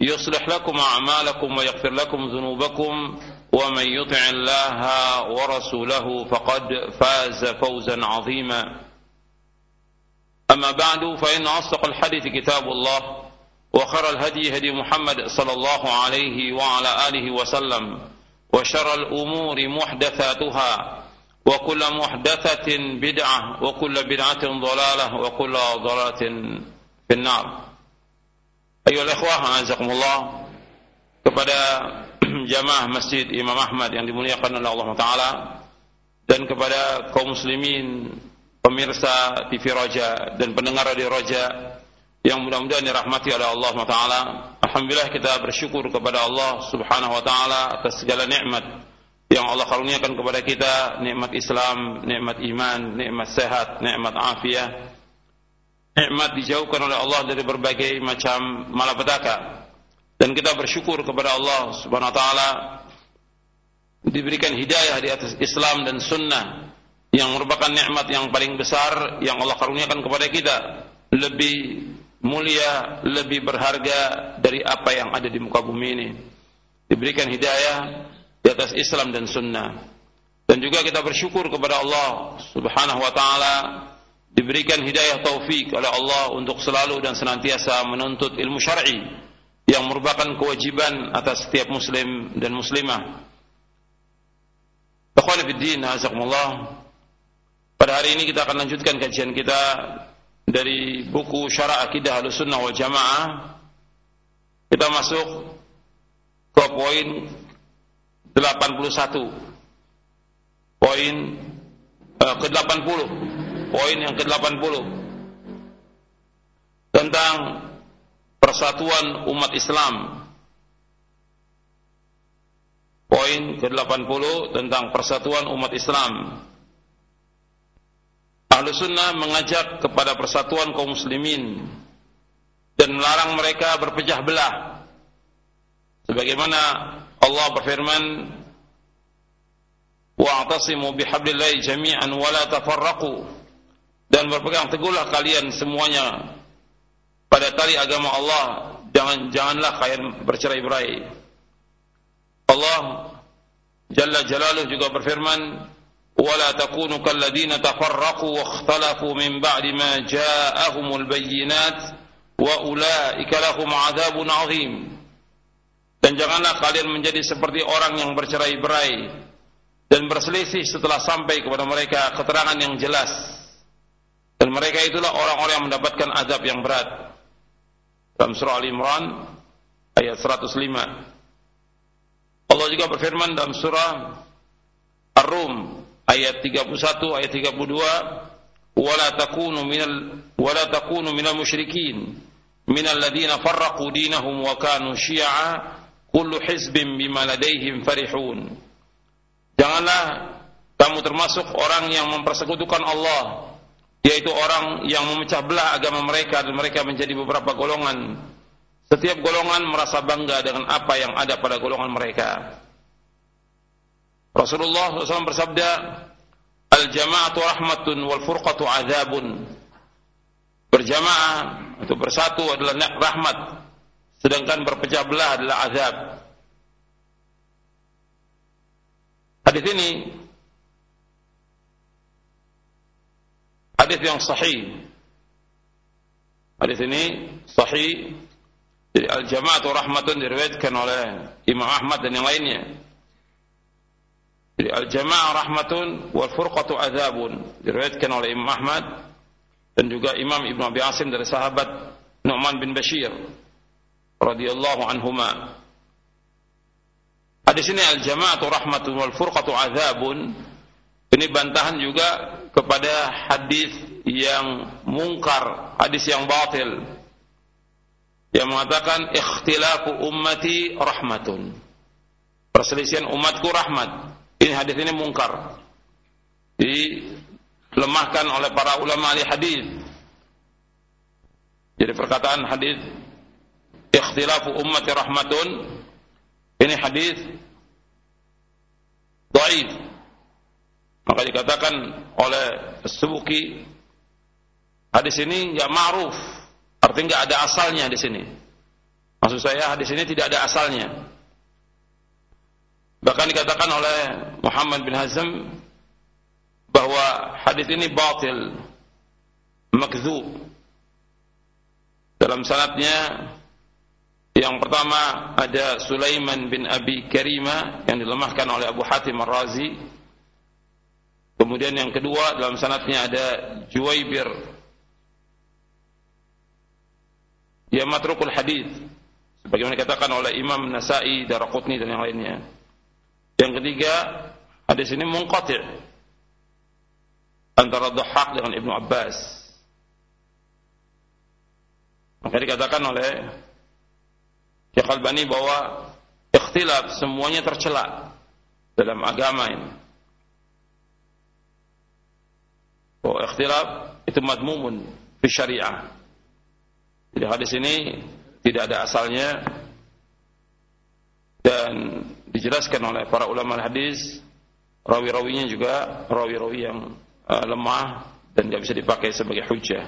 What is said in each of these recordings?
يصلح لكم أعمالكم ويغفر لكم ذنوبكم ومن يطع الله ورسوله فقد فاز فوزا عظيما. أما بعد فإن أصدق الحديث كتاب الله وخر الهدي هدي محمد صلى الله عليه وعلى آله وسلم وشر الأمور محدثاتها وكل محدثة بدعة وكل بدعة ضلالة وكل ضلالة في النار. Ayo ikhwah azakumullah kepada jamaah Masjid Imam Ahmad yang dimuliakan oleh Allah Taala dan kepada kaum muslimin pemirsa TV Roja dan pendengar radio Roja yang mudah-mudahan dirahmati oleh Allah Taala. Alhamdulillah kita bersyukur kepada Allah Subhanahu Wa Taala atas segala nikmat yang Allah karuniakan kepada kita, nikmat Islam, nikmat iman, nikmat sehat, nikmat afiat. Nikmat dijauhkan oleh Allah dari berbagai macam malapetaka dan kita bersyukur kepada Allah Subhanahu wa taala diberikan hidayah di atas Islam dan sunnah yang merupakan nikmat yang paling besar yang Allah karuniakan kepada kita lebih mulia, lebih berharga dari apa yang ada di muka bumi ini. Diberikan hidayah di atas Islam dan sunnah. Dan juga kita bersyukur kepada Allah Subhanahu wa taala diberikan hidayah taufik oleh Allah untuk selalu dan senantiasa menuntut ilmu syar'i yang merupakan kewajiban atas setiap muslim dan muslimah. Ikhwan fillah, azakumullah. Pada hari ini kita akan lanjutkan kajian kita dari buku Syarah Akidah Ahlussunnah wal Jamaah. Kita masuk ke poin 81. Poin eh, ke-80. Poin yang ke-80 tentang persatuan umat Islam. Poin ke-80 tentang persatuan umat Islam. Ahlu sunnah mengajak kepada persatuan kaum muslimin dan melarang mereka berpecah belah. Sebagaimana Allah berfirman, "Wa'tasimu bihablillahi jami'an wa la tafarraqu." Dan berpegang teguhlah kalian semuanya pada tali agama Allah jangan janganlah kalian bercerai-berai. Allah Jalla Jalaluhu juga berfirman, "Wala takunu kalladzina tafarraqu wa ikhtalafu min ba'di ma ja'ahumul bayyinat wa ulaika lahum 'adzabun 'adzim." Dan janganlah kalian menjadi seperti orang yang bercerai-berai dan berselisih setelah sampai kepada mereka keterangan yang jelas. Dan mereka itulah orang-orang yang mendapatkan azab yang berat. Dalam surah Al-Imran ayat 105. Allah juga berfirman dalam surah Ar-Rum ayat 31 ayat 32 wala takunu minal wala takunu minal musyrikin. Minal ladina farraqu dinahum wa kanu syi'a kullu hizbin bima ladaihim farihun. Janganlah kamu termasuk orang yang mempersekutukan Allah yaitu orang yang memecah belah agama mereka dan mereka menjadi beberapa golongan. Setiap golongan merasa bangga dengan apa yang ada pada golongan mereka. Rasulullah SAW bersabda, Al-jama'atu rahmatun wal furqatu azabun. Berjamaah atau bersatu adalah rahmat, sedangkan berpecah belah adalah azab. Hadis ini hadis yang sahih. Hadis ini sahih. Jadi, Al-Jama'atu rahmatun diriwayatkan oleh Imam Ahmad dan yang lainnya. Jadi al-jama'ah rahmatun wal furqatu adzabun. Diriwayatkan oleh Imam Ahmad dan juga Imam Ibnu Abi Asim dari sahabat Nu'man bin Bashir radhiyallahu anhuma. Hadis ini al-jama'atu rahmatun wal furqatu adzabun. Ini bantahan juga kepada hadis yang mungkar, hadis yang batil. Yang mengatakan ikhtilafu ummati rahmatun. Perselisihan umatku rahmat. Ini hadis ini mungkar. Dilemahkan oleh para ulama ahli hadis. Jadi perkataan hadis ikhtilafu ummati rahmatun ini hadis dhaif. Maka dikatakan oleh Subuki hadis ini enggak ma'ruf, artinya enggak ada asalnya di sini. Maksud saya hadis ini tidak ada asalnya. Bahkan dikatakan oleh Muhammad bin Hazm bahwa hadis ini batil, makdzub. Dalam sanatnya yang pertama ada Sulaiman bin Abi Karima yang dilemahkan oleh Abu Hatim Ar-Razi. Kemudian yang kedua dalam sanatnya ada Juwaibir yang matrukul hadis sebagaimana dikatakan oleh Imam Nasai, Daraqutni dan yang lainnya. Yang ketiga, hadis ini munqati' antara Dhahhak dengan Ibnu Abbas. Maka dikatakan oleh Syekh Al-Bani bahwa ikhtilaf semuanya tercela dalam agama ini. Bahwa ikhtilaf itu madmumun fi syariah. Jadi hadis ini tidak ada asalnya dan dijelaskan oleh para ulama hadis rawi-rawinya juga rawi-rawi yang uh, lemah dan tidak bisa dipakai sebagai hujah.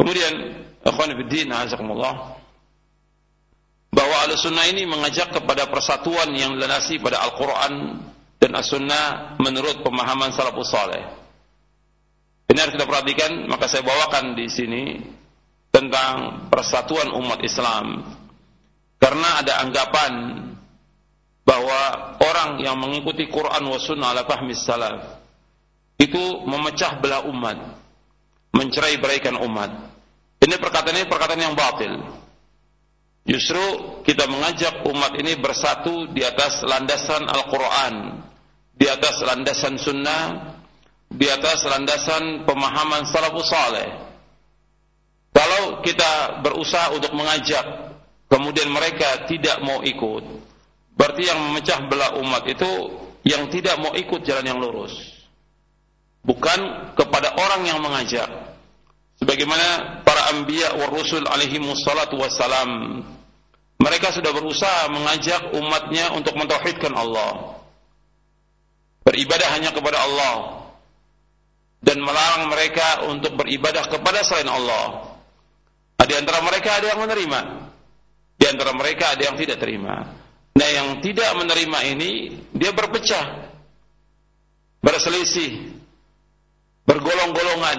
Kemudian ikhwan fillah azakumullah bahwa al-sunnah ini mengajak kepada persatuan yang dilandasi pada Al-Qur'an dan As-Sunnah menurut pemahaman salafus saleh. Ini harus kita perhatikan, maka saya bawakan di sini tentang persatuan umat Islam. Karena ada anggapan bahwa orang yang mengikuti Quran wa sunnah ala fahmi salaf itu memecah belah umat, mencerai beraikan umat. Ini perkataan ini perkataan yang batil. Justru kita mengajak umat ini bersatu di atas landasan Al-Quran, di atas landasan sunnah, di atas landasan pemahaman salafus saleh. Kalau kita berusaha untuk mengajak, kemudian mereka tidak mau ikut, Berarti yang memecah belah umat itu yang tidak mau ikut jalan yang lurus. Bukan kepada orang yang mengajak. Sebagaimana para anbiya wa rusul alaihi wassalatu wassalam. Mereka sudah berusaha mengajak umatnya untuk mentauhidkan Allah. Beribadah hanya kepada Allah. Dan melarang mereka untuk beribadah kepada selain Allah. Di antara mereka ada yang menerima. Di antara mereka ada yang tidak terima. Nah yang tidak menerima ini dia berpecah, berselisih, bergolong-golongan.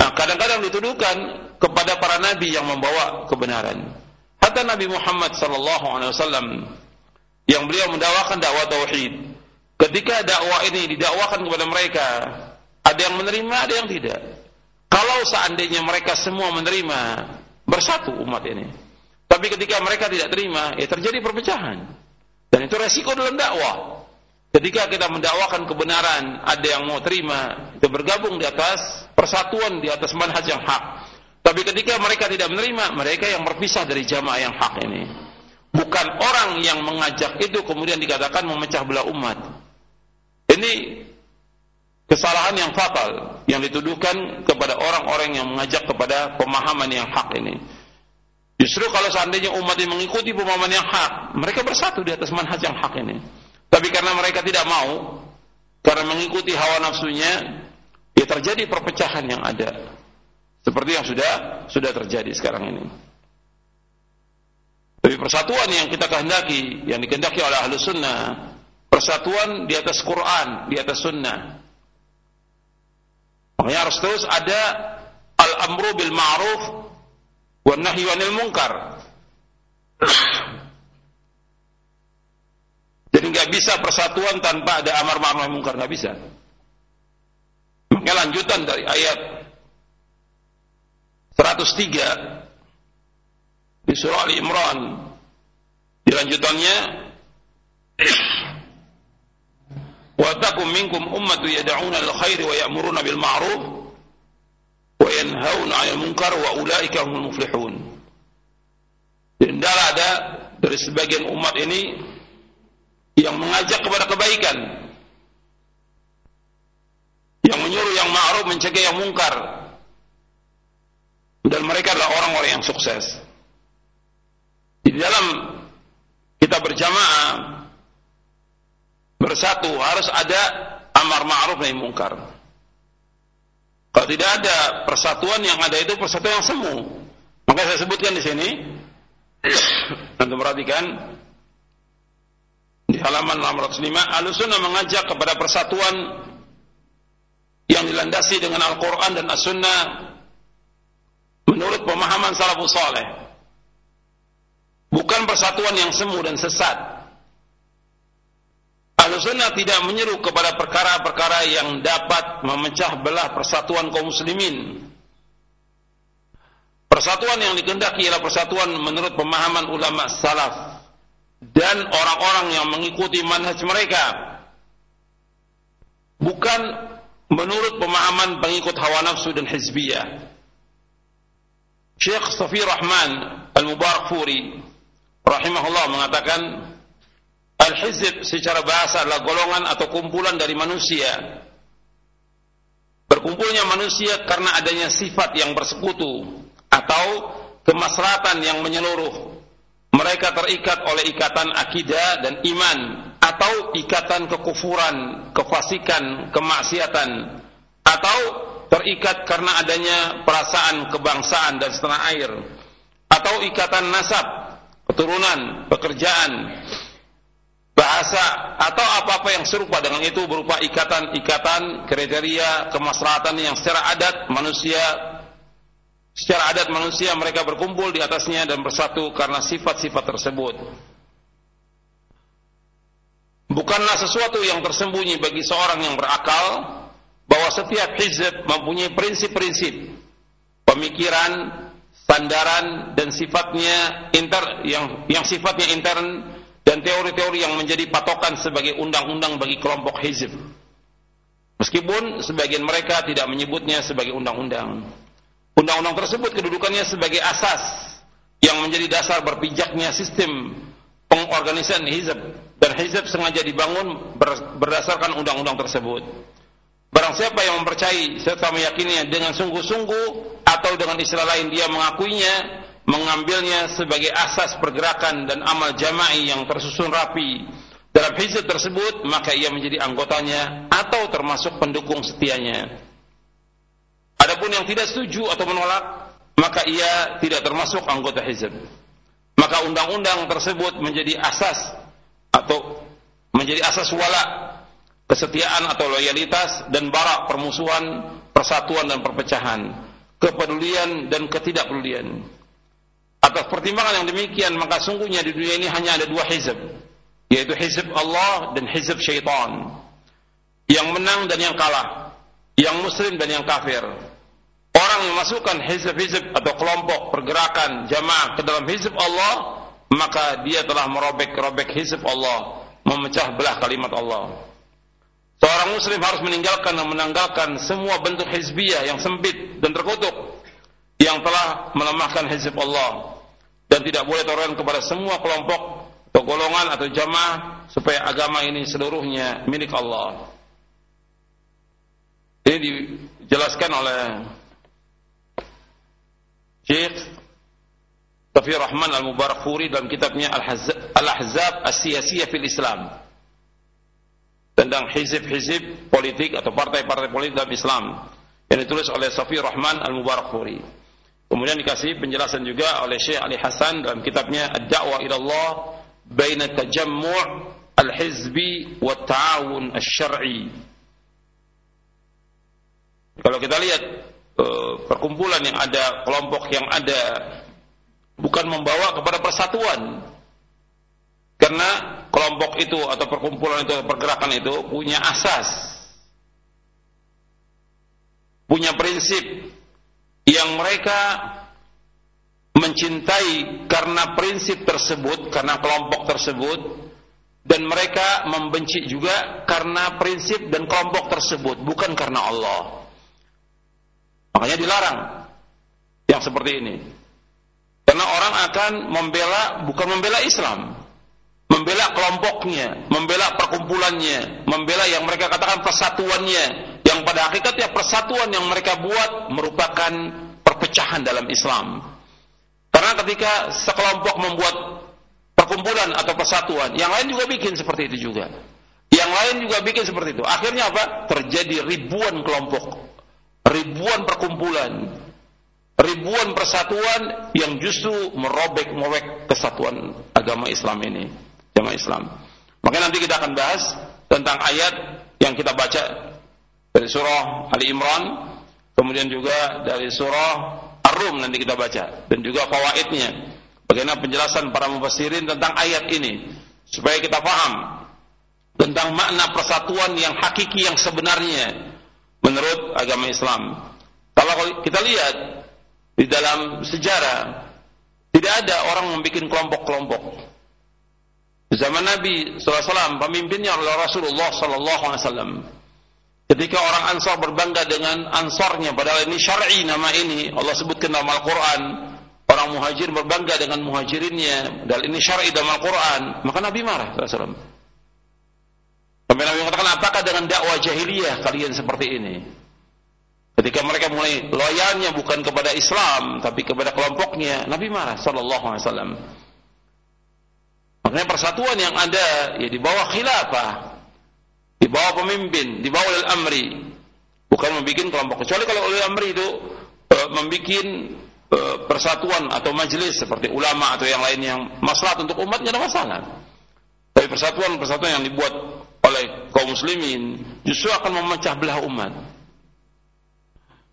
Nah, kadang-kadang dituduhkan kepada para nabi yang membawa kebenaran. Hatta Nabi Muhammad sallallahu alaihi wasallam yang beliau mendakwakan dakwah tauhid. Ketika dakwah ini didakwakan kepada mereka, ada yang menerima, ada yang tidak. Kalau seandainya mereka semua menerima, bersatu umat ini. Tapi ketika mereka tidak terima, ya terjadi perpecahan. Dan itu resiko dalam dakwah. Ketika kita mendakwakan kebenaran, ada yang mau terima, itu bergabung di atas persatuan di atas manhaj yang hak. Tapi ketika mereka tidak menerima, mereka yang berpisah dari jamaah yang hak ini. Bukan orang yang mengajak itu kemudian dikatakan memecah belah umat. Ini kesalahan yang fatal yang dituduhkan kepada orang-orang yang mengajak kepada pemahaman yang hak ini. Justru kalau seandainya umat ini mengikuti pemahaman yang hak, mereka bersatu di atas manhaj yang hak ini. Tapi karena mereka tidak mau, karena mengikuti hawa nafsunya, ya terjadi perpecahan yang ada. Seperti yang sudah sudah terjadi sekarang ini. Tapi persatuan yang kita kehendaki, yang dikehendaki oleh ahlu sunnah, persatuan di atas Quran, di atas sunnah. Makanya harus terus ada al-amru bil ma'ruf wa nahyi anil munkar. Jadi nggak bisa persatuan tanpa ada amar ma'ruf nahi munkar, nggak bisa. Makanya lanjutan dari ayat 103 di surah Ali Imran. Di lanjutannya Wa takum minkum ummatu yad'una lil khairi wa ya'muruna bil ma'ruf wa yanhauna 'anil ada dari sebagian umat ini yang mengajak kepada kebaikan, yang menyuruh yang ma'ruf mencegah yang mungkar. Dan mereka adalah orang-orang yang sukses. Di dalam kita berjamaah bersatu harus ada amar ma'ruf nahi mungkar. Kalau tidak ada persatuan yang ada itu persatuan yang semu. Maka saya sebutkan di sini untuk perhatikan di halaman 605 Ahlussunnah mengajak kepada persatuan yang dilandasi dengan Al-Qur'an dan As-Sunnah menurut pemahaman salafus saleh. Bukan persatuan yang semu dan sesat. Ahlussunnah tidak menyeru kepada perkara-perkara yang dapat memecah belah persatuan kaum muslimin. Persatuan yang dikendaki ialah persatuan menurut pemahaman ulama salaf dan orang-orang yang mengikuti manhaj mereka. Bukan menurut pemahaman pengikut hawa nafsu dan hizbiyah. Syekh Safi Rahman Al-Mubarak Furi rahimahullah mengatakan Al-hizb secara bahasa adalah golongan atau kumpulan dari manusia. Berkumpulnya manusia karena adanya sifat yang bersekutu atau kemaslahatan yang menyeluruh. Mereka terikat oleh ikatan akidah dan iman atau ikatan kekufuran, kefasikan, kemaksiatan atau terikat karena adanya perasaan kebangsaan dan setanah air atau ikatan nasab, keturunan, pekerjaan, bahasa atau apa-apa yang serupa dengan itu berupa ikatan-ikatan kriteria kemaslahatan yang secara adat manusia secara adat manusia mereka berkumpul di atasnya dan bersatu karena sifat-sifat tersebut. Bukanlah sesuatu yang tersembunyi bagi seorang yang berakal bahwa setiap hizb mempunyai prinsip-prinsip pemikiran, sandaran dan sifatnya inter yang yang sifatnya intern dan teori-teori yang menjadi patokan sebagai undang-undang bagi kelompok hizib. Meskipun sebagian mereka tidak menyebutnya sebagai undang-undang. Undang-undang tersebut kedudukannya sebagai asas yang menjadi dasar berpijaknya sistem pengorganisasian hizib dan hizib sengaja dibangun berdasarkan undang-undang tersebut. Barang siapa yang mempercayai serta meyakininya dengan sungguh-sungguh atau dengan istilah lain dia mengakuinya mengambilnya sebagai asas pergerakan dan amal jama'i yang tersusun rapi. Dalam hizb tersebut maka ia menjadi anggotanya atau termasuk pendukung setianya. Adapun yang tidak setuju atau menolak maka ia tidak termasuk anggota hizb maka undang-undang tersebut menjadi asas atau menjadi asas wala kesetiaan atau loyalitas dan barak permusuhan persatuan dan perpecahan kepedulian dan ketidakpedulian Atas pertimbangan yang demikian maka sungguhnya di dunia ini hanya ada dua hizb yaitu hizb Allah dan hizb syaitan. Yang menang dan yang kalah, yang muslim dan yang kafir. Orang yang masukkan hizb-hizb atau kelompok pergerakan jamaah ke dalam hizb Allah, maka dia telah merobek-robek hizb Allah, memecah belah kalimat Allah. Seorang muslim harus meninggalkan dan menanggalkan semua bentuk hizbiyah yang sempit dan terkutuk yang telah melemahkan hizb Allah dan tidak boleh toleran kepada semua kelompok atau golongan atau jamaah supaya agama ini seluruhnya milik Allah. Ini dijelaskan oleh Syekh Tafi Rahman Al-Mubarakfuri dalam kitabnya Al-Ahzab As-Siyasiyah fil Islam tentang hizib-hizib politik atau partai-partai politik dalam Islam yang ditulis oleh Safi Rahman Al-Mubarakfuri. Kemudian dikasih penjelasan juga oleh Syekh Ali Hasan dalam kitabnya Ad-Da'wah ila Allah baina tajammu' al-hizbi wa ta'awun asy-syar'i. Kalau kita lihat uh, perkumpulan yang ada, kelompok yang ada bukan membawa kepada persatuan. Karena kelompok itu atau perkumpulan itu pergerakan itu punya asas punya prinsip yang mereka mencintai karena prinsip tersebut karena kelompok tersebut dan mereka membenci juga karena prinsip dan kelompok tersebut bukan karena Allah. Makanya dilarang yang seperti ini. Karena orang akan membela bukan membela Islam membela kelompoknya, membela perkumpulannya, membela yang mereka katakan persatuannya, yang pada hakikatnya persatuan yang mereka buat merupakan perpecahan dalam Islam. Karena ketika sekelompok membuat perkumpulan atau persatuan, yang lain juga bikin seperti itu juga. Yang lain juga bikin seperti itu. Akhirnya apa? Terjadi ribuan kelompok, ribuan perkumpulan, ribuan persatuan yang justru merobek-mobek kesatuan agama Islam ini jamaah Islam. Maka nanti kita akan bahas tentang ayat yang kita baca dari surah Ali Imran, kemudian juga dari surah Ar-Rum nanti kita baca dan juga fawaidnya. Bagaimana penjelasan para mufassirin tentang ayat ini supaya kita paham tentang makna persatuan yang hakiki yang sebenarnya menurut agama Islam. Kalau kita lihat di dalam sejarah tidak ada orang membuat kelompok-kelompok zaman Nabi SAW, pemimpinnya adalah Rasulullah SAW. Ketika orang Ansar berbangga dengan Ansarnya, padahal ini syar'i nama ini, Allah sebutkan dalam Al-Quran. Orang muhajir berbangga dengan muhajirinnya, padahal ini syar'i dalam Al-Quran. Maka Nabi marah SAW. Sampai Nabi mengatakan, apakah dengan dakwah jahiliyah kalian seperti ini? Ketika mereka mulai loyalnya bukan kepada Islam, tapi kepada kelompoknya, Nabi marah sallallahu alaihi wasallam. Makanya persatuan yang ada ya di bawah khilafah, di bawah pemimpin, di bawah ulil amri, bukan membuat kelompok. Kecuali kalau ulil amri itu e, membuat e, persatuan atau majelis seperti ulama atau yang lain yang maslahat untuk umatnya ada masalah. Tapi persatuan-persatuan yang dibuat oleh kaum muslimin justru akan memecah belah umat.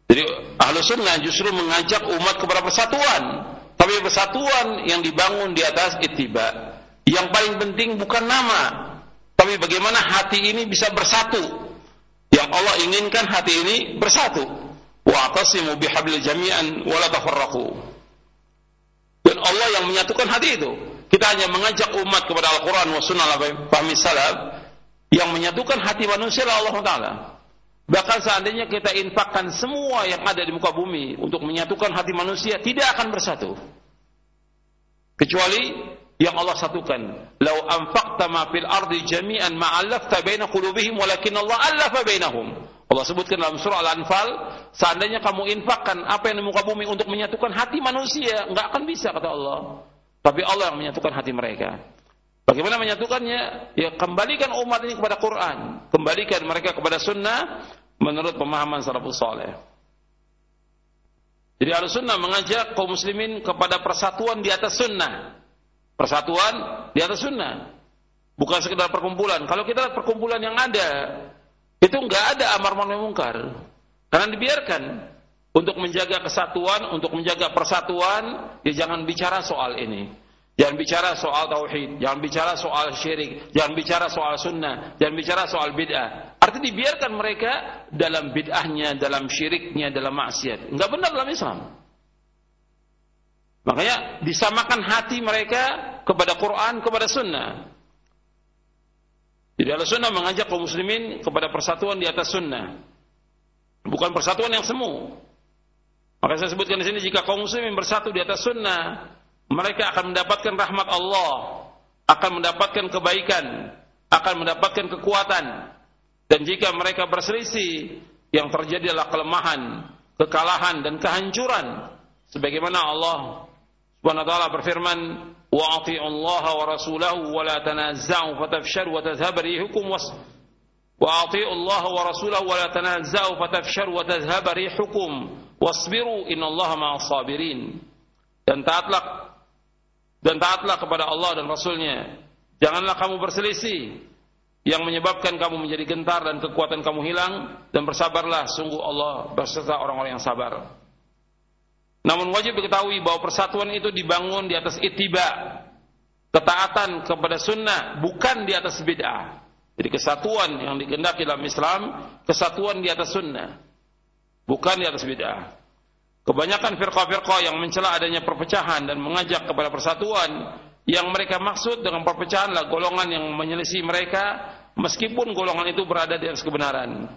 Jadi ahlu sunnah justru mengajak umat kepada persatuan. Tapi persatuan yang dibangun di atas ittiba yang paling penting bukan nama, tapi bagaimana hati ini bisa bersatu. Yang Allah inginkan hati ini bersatu. Wa atasimu jami'an wa. Dan Allah yang menyatukan hati itu. Kita hanya mengajak umat kepada Al-Quran wa sunnah fahmi salaf yang menyatukan hati manusia Allah Ta'ala. Bahkan seandainya kita infakkan semua yang ada di muka bumi untuk menyatukan hati manusia, tidak akan bersatu. Kecuali yang Allah satukan. Lau anfaqta ma fil ardi jami'an ma 'allafta baina qulubihim walakin Allah 'allafa bainahum. Allah sebutkan dalam surah Al-Anfal, seandainya kamu infakkan apa yang di muka bumi untuk menyatukan hati manusia, enggak akan bisa kata Allah. Tapi Allah yang menyatukan hati mereka. Bagaimana menyatukannya? Ya kembalikan umat ini kepada Quran, kembalikan mereka kepada sunnah menurut pemahaman salafus saleh. Jadi Al-Sunnah mengajak kaum muslimin kepada persatuan di atas sunnah. Persatuan di atas sunnah. Bukan sekedar perkumpulan. Kalau kita lihat perkumpulan yang ada, itu nggak ada amar ma'ruf mungkar. Karena dibiarkan untuk menjaga kesatuan, untuk menjaga persatuan, ya jangan bicara soal ini. Jangan bicara soal tauhid, jangan bicara soal syirik, jangan bicara soal sunnah, jangan bicara soal bid'ah. Artinya dibiarkan mereka dalam bid'ahnya, dalam syiriknya, dalam maksiat. Enggak benar dalam Islam. Makanya disamakan hati mereka kepada Quran, kepada sunnah. Jadi al sunnah mengajak kaum muslimin kepada persatuan di atas sunnah. Bukan persatuan yang semu. Maka saya sebutkan di sini jika kaum muslimin bersatu di atas sunnah, mereka akan mendapatkan rahmat Allah, akan mendapatkan kebaikan, akan mendapatkan kekuatan. Dan jika mereka berselisih, yang terjadi adalah kelemahan, kekalahan dan kehancuran. Sebagaimana Allah Wa taala berfirman, "Wa ati'u Allah fatafshalu wa tadhhabu rihukum was wa ati'u Allah wa rasulahu wa la tanaza'u fatafshalu wa tadhhabu rihukum wasbiru innallaha ma'as sabirin." Dan taatlah dan taatlah kepada Allah dan Rasulnya. Janganlah kamu berselisih yang menyebabkan kamu menjadi gentar dan kekuatan kamu hilang dan bersabarlah sungguh Allah berserta orang-orang yang sabar. Namun wajib diketahui bahwa persatuan itu dibangun di atas ittiba. ketaatan kepada sunnah bukan di atas bid'ah. Jadi kesatuan yang dikehendaki dalam Islam, kesatuan di atas sunnah, bukan di atas bid'ah. Kebanyakan firqah-firqah yang mencela adanya perpecahan dan mengajak kepada persatuan, yang mereka maksud dengan perpecahan adalah golongan yang menyelisih mereka, meskipun golongan itu berada di atas kebenaran.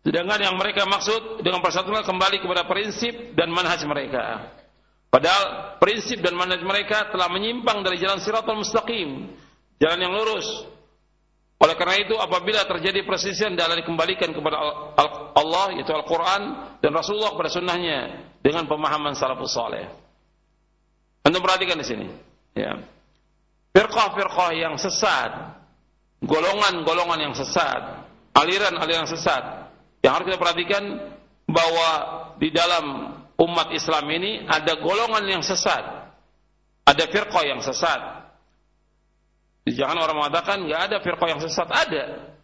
Sedangkan yang mereka maksud dengan persatuan kembali kepada prinsip dan manhaj mereka. Padahal prinsip dan manhaj mereka telah menyimpang dari jalan siratul mustaqim, jalan yang lurus. Oleh karena itu apabila terjadi persisian dalam dikembalikan kepada Allah yaitu Al-Quran dan Rasulullah kepada sunnahnya dengan pemahaman salafus saleh. Anda perhatikan di sini. Ya. Firqah-firqah yang sesat, golongan-golongan yang sesat, aliran-aliran sesat, yang harus kita perhatikan bahwa di dalam umat Islam ini ada golongan yang sesat. Ada firqah yang sesat. Jangan orang mengatakan nggak ada firqah yang sesat, ada.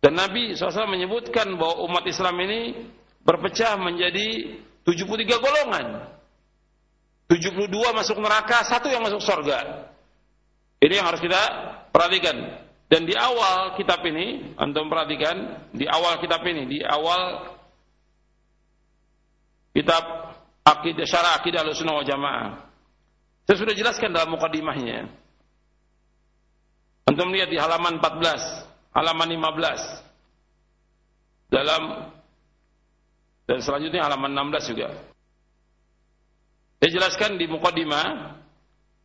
Dan Nabi SAW menyebutkan bahwa umat Islam ini berpecah menjadi 73 golongan. 72 masuk neraka, satu yang masuk surga. Ini yang harus kita perhatikan. Dan di awal kitab ini, antum perhatikan, di awal kitab ini, di awal kitab akidah syarah akidah wal Jamaah. Saya sudah jelaskan dalam mukadimahnya. Antum lihat di halaman 14, halaman 15. Dalam dan selanjutnya halaman 16 juga. Saya jelaskan di mukadimah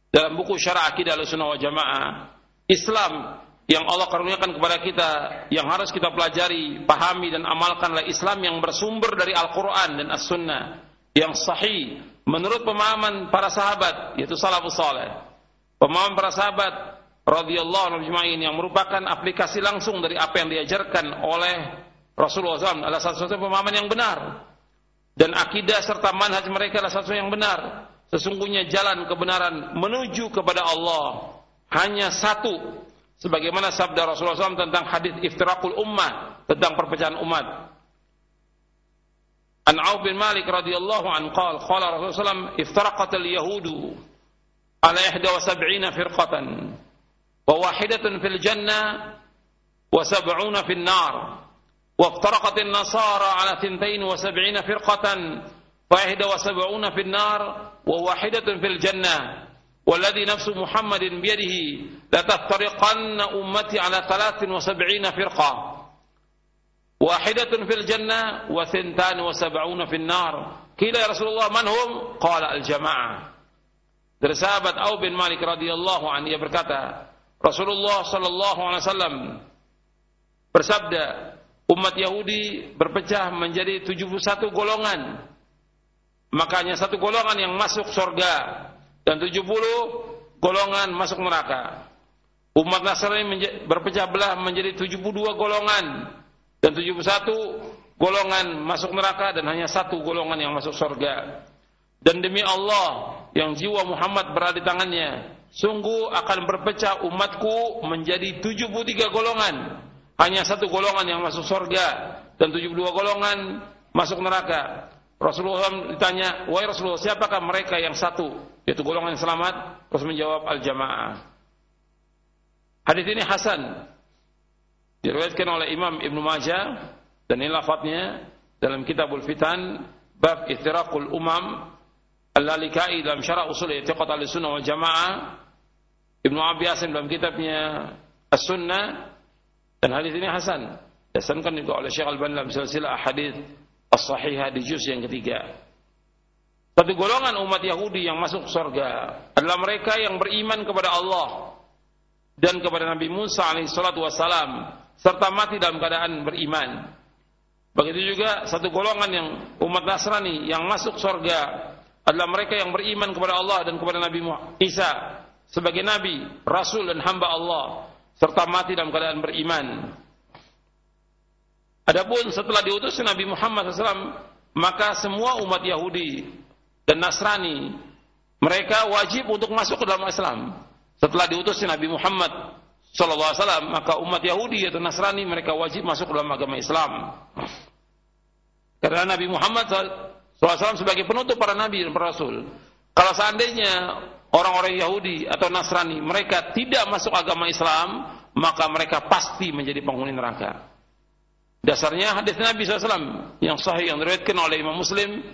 dalam buku Syarah Akidah wal Jamaah, Islam yang Allah karuniakan kepada kita yang harus kita pelajari, pahami dan amalkanlah Islam yang bersumber dari Al-Qur'an dan As-Sunnah yang sahih menurut pemahaman para sahabat yaitu salafus saleh. Pemahaman para sahabat radhiyallahu anhum yang merupakan aplikasi langsung dari apa yang diajarkan oleh Rasulullah SAW adalah satu-satunya pemahaman yang benar dan akidah serta manhaj mereka adalah satu yang benar. Sesungguhnya jalan kebenaran menuju kepada Allah hanya satu sebagaimana sabda Rasulullah SAW tentang hadis iftirakul ummah tentang perpecahan umat. An Auf bin Malik radhiyallahu an qala qala Rasulullah SAW iftaraqat al-yahudu ala 71 firqatan wa wahidatun fil jannah wa sab'una fil nar وافترقت النصارى على ثنتين وسبعين فرقة فإحدى وسبعون في النار وواحدة في الجنة والذي نفس محمد بيده لتفترقن أمتي على ثلاث وسبعين فرقة واحدة في الجنة وثنتان وسبعون في النار قيل يا رسول الله من هم قال الجماعة dari sahabat Auf bin Malik radhiyallahu anhu ia berkata Rasulullah sallallahu alaihi wasallam bersabda umat Yahudi berpecah menjadi 71 golongan makanya satu golongan yang masuk surga dan 70 golongan masuk neraka. Umat Nasrani berpecah belah menjadi 72 golongan dan 71 golongan masuk neraka dan hanya satu golongan yang masuk surga. Dan demi Allah yang jiwa Muhammad berada di tangannya, sungguh akan berpecah umatku menjadi 73 golongan. Hanya satu golongan yang masuk surga dan 72 golongan masuk neraka. Rasulullah ditanya, wahai Rasulullah, siapakah mereka yang satu, yaitu golongan yang selamat? Rasul menjawab, al-jamaah. Hadis ini Hasan. Diriwayatkan oleh Imam Ibn Majah dan ini lafadznya dalam Kitabul Fitan bab Iftiraqul Umam Al-Lalikai dalam Syarah Usul I'tiqad Ahlussunnah wal Jamaah Ibnu Abi Hasim dalam kitabnya As-Sunnah dan hadis ini Hasan. Dihasankan juga oleh Syekh Al-Albani dalam silsilah hadis as-sahihah di juz yang ketiga. Satu golongan umat Yahudi yang masuk surga adalah mereka yang beriman kepada Allah dan kepada Nabi Musa alaihi salatu wassalam serta mati dalam keadaan beriman. Begitu juga satu golongan yang umat Nasrani yang masuk surga adalah mereka yang beriman kepada Allah dan kepada Nabi Isa sebagai nabi, rasul dan hamba Allah serta mati dalam keadaan beriman. Adapun setelah diutus Nabi Muhammad SAW, maka semua umat Yahudi dan Nasrani mereka wajib untuk masuk ke dalam Islam. Setelah diutus Nabi Muhammad SAW, maka umat Yahudi atau Nasrani mereka wajib masuk dalam agama Islam. Karena Nabi Muhammad SAW sebagai penutup para nabi dan para rasul. Kalau seandainya orang-orang Yahudi atau Nasrani mereka tidak masuk agama Islam, maka mereka pasti menjadi penghuni neraka. Dasarnya hadis Nabi SAW yang sahih yang diriwayatkan oleh Imam Muslim,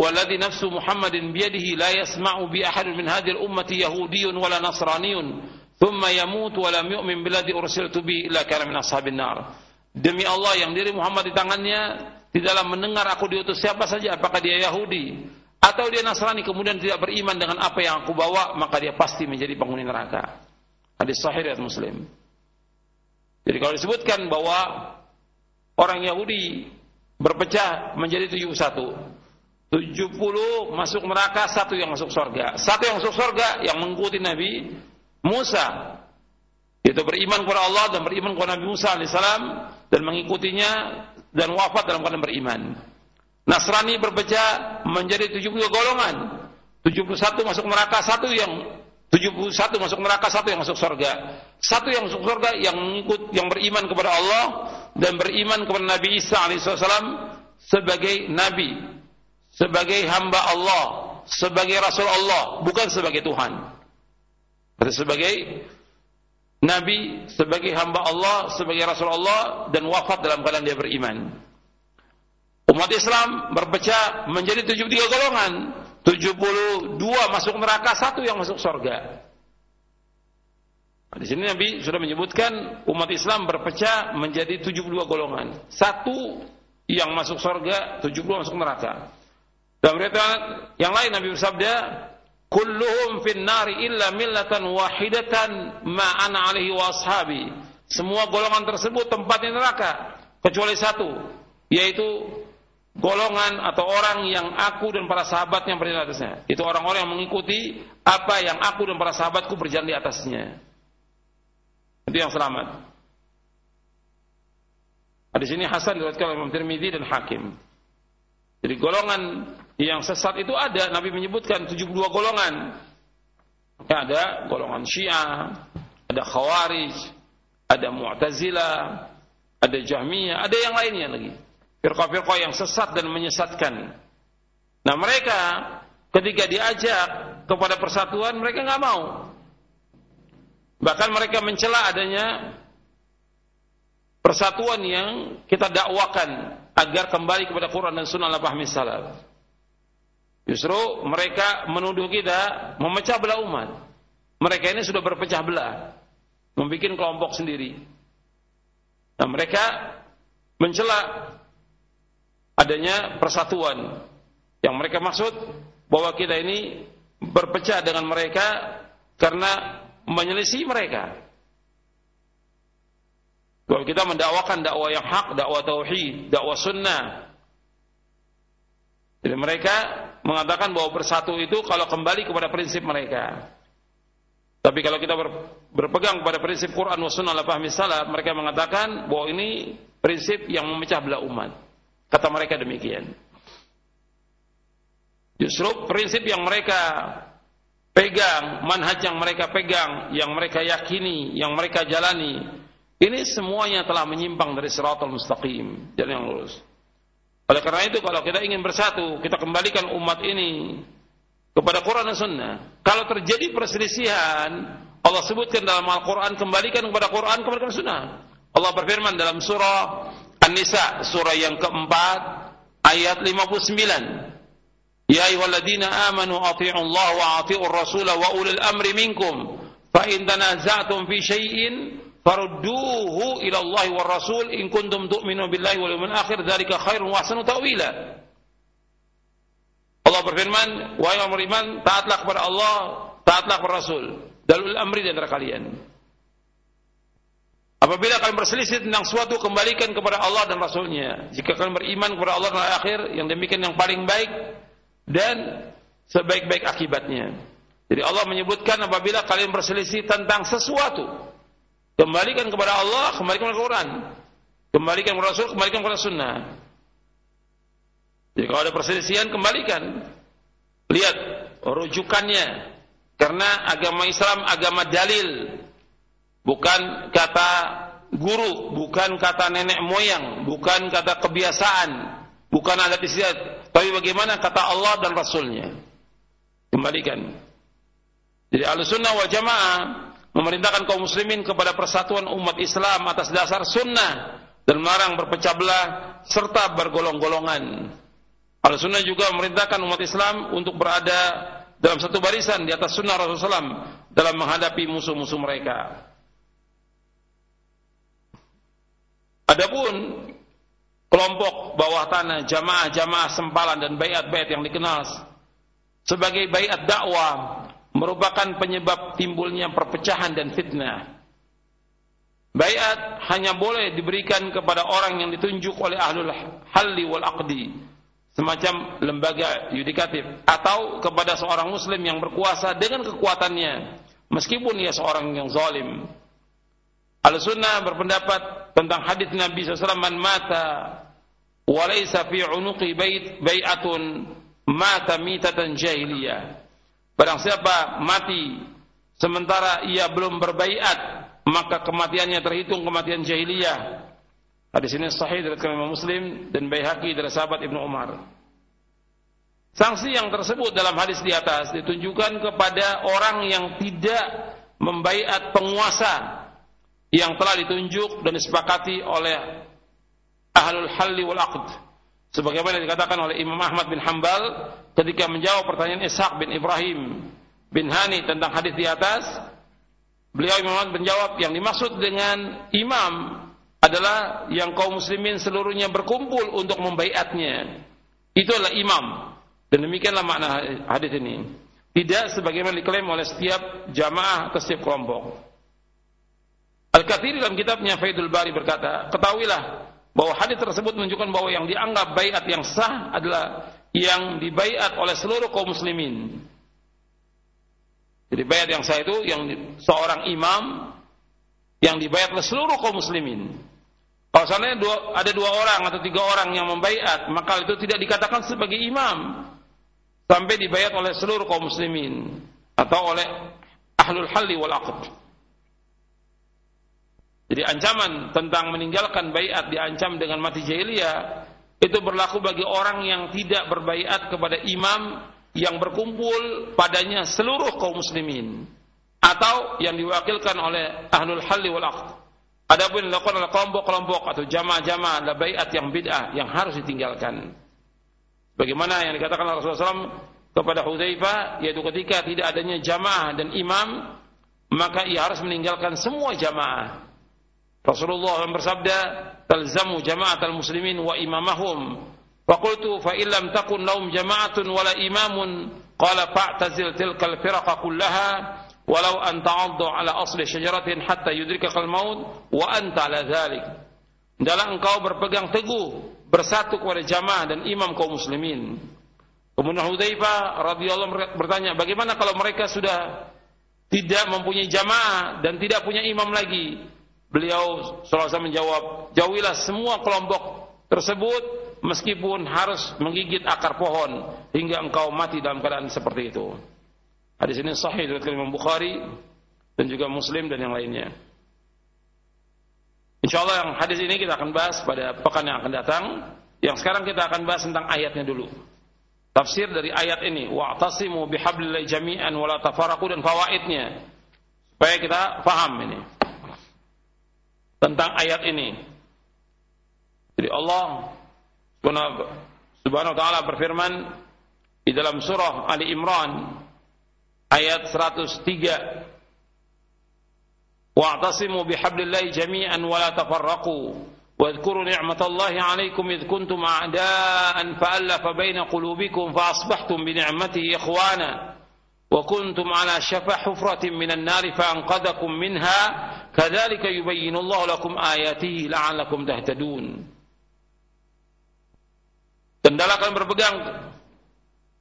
"Walladhi nafsu Muhammadin biyadihi la yasma'u bi ahadin min hadhihi ummati yahudiyyun wala nasraniyun, thumma yamut wa lam yu'min billadhi ursiltu bi illa kana min ashabin nar." Demi Allah yang diri Muhammad di tangannya, tidaklah mendengar aku diutus siapa saja, apakah dia Yahudi atau dia Nasrani kemudian tidak beriman dengan apa yang aku bawa, maka dia pasti menjadi penghuni neraka. Hadis sahih riwayat Muslim. Jadi kalau disebutkan bahwa orang Yahudi berpecah menjadi 71. 70 masuk neraka, satu yang masuk surga. Satu yang masuk surga yang mengikuti Nabi Musa. Itu beriman kepada Allah dan beriman kepada Nabi Musa alaihissalam dan mengikutinya dan wafat dalam keadaan beriman. Nasrani berpecah menjadi 72 golongan. 71 masuk neraka, satu yang 71 masuk neraka, satu yang masuk surga. Satu yang masuk surga yang mengikut yang beriman kepada Allah dan beriman kepada Nabi Isa alaihissalam sebagai nabi, sebagai hamba Allah, sebagai rasul Allah, bukan sebagai Tuhan. Sebagai nabi, sebagai hamba Allah, sebagai rasul Allah dan wafat dalam keadaan dia beriman. Umat Islam berpecah menjadi 73 golongan. 72 masuk neraka, satu yang masuk surga. Di sini Nabi sudah menyebutkan umat Islam berpecah menjadi 72 golongan. Satu yang masuk surga, 70 masuk neraka. Dan berita yang lain Nabi bersabda, "Kulluhum fin nari illa millatan wahidatan ma ana alaihi wa ashabi." Semua golongan tersebut tempatnya neraka kecuali satu, yaitu golongan atau orang yang aku dan para sahabat yang berjalan di atasnya. Itu orang-orang yang mengikuti apa yang aku dan para sahabatku berjalan di atasnya. Itu yang selamat. Di sini Hasan diriwayatkan oleh Imam Tirmidzi dan Hakim. Jadi golongan yang sesat itu ada, Nabi menyebutkan 72 golongan. Ada golongan Syiah, ada Khawarij, ada Mu'tazilah, ada Jahmiyah, ada yang lainnya lagi firqah-firqah yang sesat dan menyesatkan. Nah mereka ketika diajak kepada persatuan mereka nggak mau. Bahkan mereka mencela adanya persatuan yang kita dakwakan agar kembali kepada Quran dan Sunnah al-Fahmi salaf. Justru mereka menuduh kita memecah belah umat. Mereka ini sudah berpecah belah, membuat kelompok sendiri. Nah mereka mencela adanya persatuan. Yang mereka maksud bahwa kita ini berpecah dengan mereka karena menyelisih mereka. Kalau kita mendakwakan dakwah yang hak, dakwah tauhid, dakwah sunnah. Jadi mereka mengatakan bahwa bersatu itu kalau kembali kepada prinsip mereka. Tapi kalau kita berpegang pada prinsip Quran wa sunnah ala fahmi salaf, mereka mengatakan bahwa ini prinsip yang memecah belah umat. Kata mereka demikian. Justru prinsip yang mereka pegang, manhaj yang mereka pegang, yang mereka yakini, yang mereka jalani, ini semuanya telah menyimpang dari siratul mustaqim, jalan yang lurus. Oleh karena itu kalau kita ingin bersatu, kita kembalikan umat ini kepada Quran dan Sunnah. Kalau terjadi perselisihan, Allah sebutkan dalam Al-Quran, kembalikan kepada Quran, kembalikan Sunnah. Allah berfirman dalam surah An-Nisa surah yang keempat ayat 59. Ya ayyuhalladzina amanu athi'u Allah wa athi'u ar-rasul wa ulil amri minkum fa in tanaza'tum fi syai'in farudduhu ila Allah wa rasul in kuntum tu'minu billahi wal yawmil akhir dzalika khairun wa ahsanu ta'wila. Allah berfirman, wahai orang beriman, taatlah kepada Allah, taatlah kepada Rasul, dalil amri antara kalian. Apabila kalian berselisih tentang suatu, kembalikan kepada Allah dan Rasulnya. Jika kalian beriman kepada Allah dan akhir, yang demikian yang paling baik dan sebaik-baik akibatnya. Jadi Allah menyebutkan apabila kalian berselisih tentang sesuatu, kembalikan kepada Allah, kembalikan kepada Quran. Kembalikan kepada Rasul, kembalikan kepada Sunnah. Jadi kalau ada perselisihan, kembalikan. Lihat rujukannya. Karena agama Islam agama dalil, bukan kata guru, bukan kata nenek moyang, bukan kata kebiasaan, bukan adat istiadat, tapi bagaimana kata Allah dan Rasulnya. Kembalikan. Jadi Ahlussunnah wal Jamaah memerintahkan kaum muslimin kepada persatuan umat Islam atas dasar sunnah dan melarang berpecah belah serta bergolong-golongan. Ahlussunnah juga memerintahkan umat Islam untuk berada dalam satu barisan di atas sunnah Rasulullah SAW dalam menghadapi musuh-musuh mereka. Adapun kelompok bawah tanah, jamaah-jamaah sempalan dan bayat-bayat yang dikenal sebagai bayat dakwah merupakan penyebab timbulnya perpecahan dan fitnah. Bayat hanya boleh diberikan kepada orang yang ditunjuk oleh ahlul halli wal aqdi, semacam lembaga yudikatif atau kepada seorang muslim yang berkuasa dengan kekuatannya meskipun ia seorang yang zalim. Al-Sunnah berpendapat tentang hadis Nabi SAW man mata walaysa fi unuqi bait bai'atun mata mitatan jahiliyah. Barang siapa mati sementara ia belum berbaiat, maka kematiannya terhitung kematian jahiliyah. Hadis ini sahih dari Imam Muslim dan Baihaqi dari sahabat Ibnu Umar. Sanksi yang tersebut dalam hadis di atas ditunjukkan kepada orang yang tidak membaiat penguasa yang telah ditunjuk dan disepakati oleh ahlul halli wal aqd sebagaimana dikatakan oleh Imam Ahmad bin Hambal ketika menjawab pertanyaan Ishaq bin Ibrahim bin Hani tentang hadis di atas beliau Imam Ahmad menjawab yang dimaksud dengan imam adalah yang kaum muslimin seluruhnya berkumpul untuk membaiatnya. Itu adalah imam. Dan demikianlah makna hadis ini. Tidak sebagaimana diklaim oleh setiap jamaah atau setiap kelompok. Al-Kathir dalam kitabnya Faidul Bari berkata, ketahuilah bahwa hadis tersebut menunjukkan bahwa yang dianggap bayat yang sah adalah yang dibayat oleh seluruh kaum muslimin. Jadi bayat yang sah itu yang seorang imam yang dibayat oleh seluruh kaum muslimin. Kalau seandainya dua, ada dua orang atau tiga orang yang membayat, maka itu tidak dikatakan sebagai imam sampai dibayat oleh seluruh kaum muslimin atau oleh ahlul halli wal aqd. Jadi ancaman tentang meninggalkan bayat diancam dengan mati jahiliyah itu berlaku bagi orang yang tidak berbayat kepada imam yang berkumpul padanya seluruh kaum muslimin atau yang diwakilkan oleh ahlul halli wal aqd. Adapun dilakukan oleh kelompok-kelompok atau jamaah-jamaah adalah bayat yang bid'ah yang harus ditinggalkan. Bagaimana yang dikatakan Rasulullah SAW kepada Hudzaifah yaitu ketika tidak adanya jamaah dan imam maka ia harus meninggalkan semua jamaah Rasulullah yang bersabda, "Talzamu jama'atal muslimin wa imamahum." Faqultu fa illam takun lahum jama'atun wala imamun, qala fa'tazil tilkal firaqa kullaha walau an ta'addu ala asli syajaratin hatta yudrikakal maut wa anta ala dhalik. Dalam engkau berpegang teguh bersatu kepada jamaah dan imam kaum muslimin. Kemudian Hudzaifah radhiyallahu bertanya, bagaimana kalau mereka sudah tidak mempunyai jamaah dan tidak punya imam lagi? Beliau SAW menjawab, jauhilah semua kelompok tersebut meskipun harus menggigit akar pohon hingga engkau mati dalam keadaan seperti itu. Hadis ini sahih dari Imam Bukhari dan juga Muslim dan yang lainnya. Insya Allah yang hadis ini kita akan bahas pada pekan yang akan datang. Yang sekarang kita akan bahas tentang ayatnya dulu. Tafsir dari ayat ini, wa'tasimu bihablillahi jami'an wa la dan fawaidnya. Supaya kita paham ini tentang ayat ini. Jadi Allah Subhanahu wa taala berfirman di dalam surah Ali Imran ayat 103 Wa'tasimu bihablillahi jami'an wa la tafarraqu واذكروا نعمة الله عليكم إذ كنتم أعداء فألف بين قلوبكم فأصبحتم بنعمته إخوانا وكنتم على شفا حفرة من النار فأنقذكم منها كذلك يبين الله لكم آياته لعلكم تهتدون dan kalian berpegang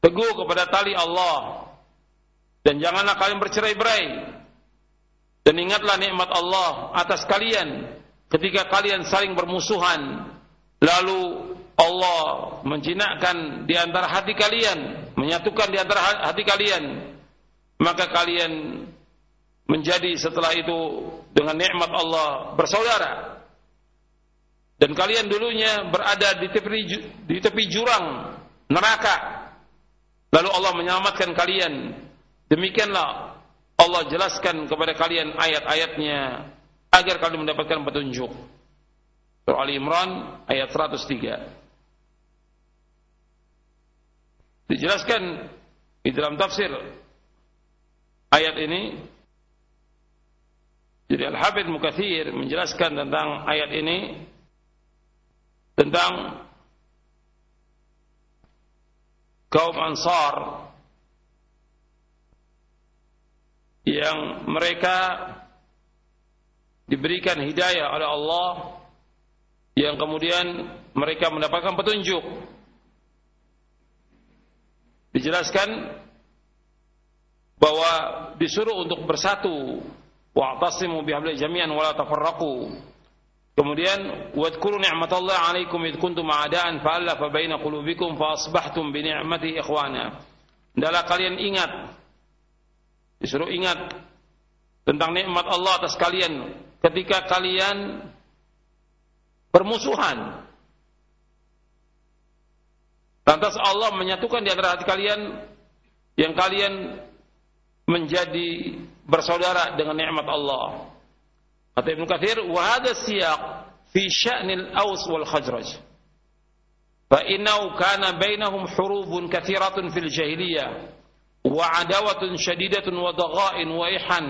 teguh kepada tali Allah dan janganlah kalian bercerai-berai dan ingatlah nikmat Allah atas kalian ketika kalian saling bermusuhan lalu Allah menjinakkan di antara hati kalian menyatukan di antara hati kalian maka kalian menjadi setelah itu dengan nikmat Allah bersaudara dan kalian dulunya berada di tepi di tepi jurang neraka lalu Allah menyelamatkan kalian demikianlah Allah jelaskan kepada kalian ayat-ayatnya agar kalian mendapatkan petunjuk. Surah Ali Imran ayat 103. Dijelaskan di dalam tafsir ayat ini jadi Al-Habib Mukathir menjelaskan tentang ayat ini tentang kaum Ansar yang mereka diberikan hidayah oleh Allah yang kemudian mereka mendapatkan petunjuk. Dijelaskan bahwa disuruh untuk bersatu wa'tasimu bihablillah jami'an wala tafarraqu. Kemudian wadhkuru ni'matallahi 'alaikum id kuntum a'daan fa'alafa baina qulubikum fa asbahtum bi ni'mati ikhwana. Hendaklah kalian ingat disuruh ingat tentang nikmat Allah atas kalian ketika kalian bermusuhan. Lantas Allah menyatukan di antara hati kalian yang kalian menjadi bersaudara dengan nikmat Allah. Kata Ibnu Katsir, "Wa hadha siyaq fi sya'nil Aus wal Khazraj." Fa innahu kana bainahum hurubun katsiratun fil jahiliyah wa adawatun shadidatun wa dagha'in wa ihan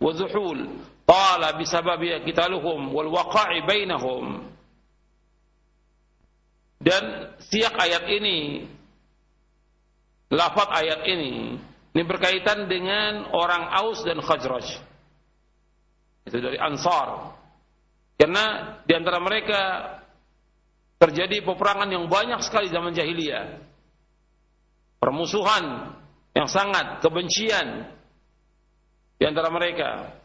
wa zuhul qala qitaluhum wal waqa'i bainahum dan siak ayat ini lafaz ayat ini ini berkaitan dengan orang Aus dan Khazraj. Itu dari Ansar. Karena di antara mereka terjadi peperangan yang banyak sekali zaman jahiliyah. Permusuhan yang sangat, kebencian di antara mereka.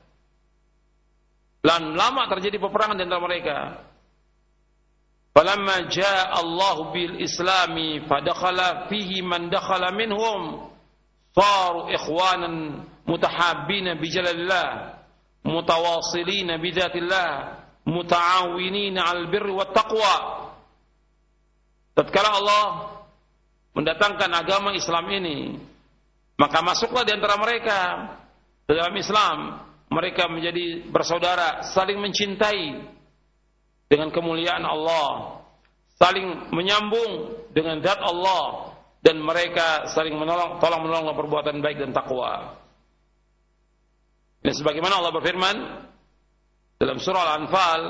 Dan lama terjadi peperangan di antara mereka. Falamma jaa Allah bil Islami fadakhala fihi man dakhala minhum صاروا إخوانا متحابين بجلال الله متواصلين بذات الله متعاونين على البر والتقوى tatkala Allah mendatangkan agama Islam ini maka masuklah di antara mereka dalam Islam mereka menjadi bersaudara saling mencintai dengan kemuliaan Allah saling menyambung dengan zat Allah dan mereka saling menolong tolong menolong perbuatan baik dan takwa. Dan sebagaimana Allah berfirman dalam surah Al-Anfal,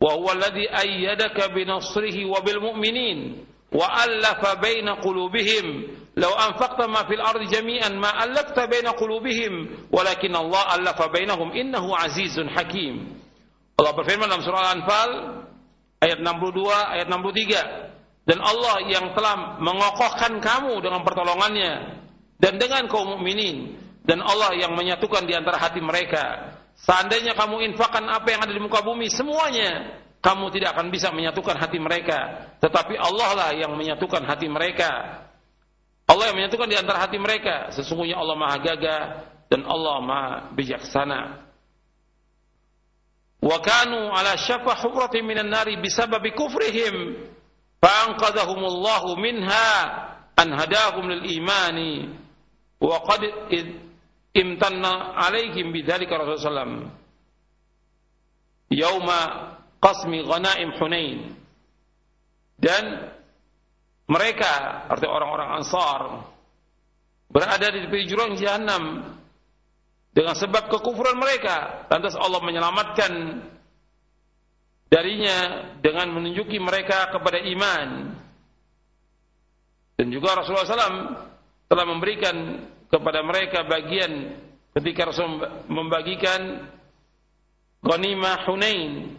"Wa huwa alladhi ayyadaka bi nasrihi wa bil mu'minin wa alafa baina qulubihim law anfaqta ma fil ardi jami'an ma alafta baina qulubihim walakin Allah alafa bainahum innahu azizun hakim." Allah berfirman dalam surah Al-Anfal ayat 62 ayat 63 dan Allah yang telah mengokohkan kamu dengan pertolongannya dan dengan kaum mukminin dan Allah yang menyatukan di antara hati mereka. Seandainya kamu infakkan apa yang ada di muka bumi semuanya, kamu tidak akan bisa menyatukan hati mereka. Tetapi Allah lah yang menyatukan hati mereka. Allah yang menyatukan di antara hati mereka. Sesungguhnya Allah Maha Gagah dan Allah Maha Bijaksana. Wa kanu ala syafa hufratin minan nari bisababi kufrihim Fa'anqadahumullahu minha an hadahum lil imani wa qad imtanna صلى الله عليه وسلم يوم قسم غنائم حنين. Dan mereka arti orang-orang Ansar berada di penjuruan jahanam dengan sebab kekufuran mereka. Lantas Allah menyelamatkan darinya dengan menunjuki mereka kepada iman. Dan juga Rasulullah SAW telah memberikan kepada mereka bagian ketika Rasul membagikan ghanimah Hunain.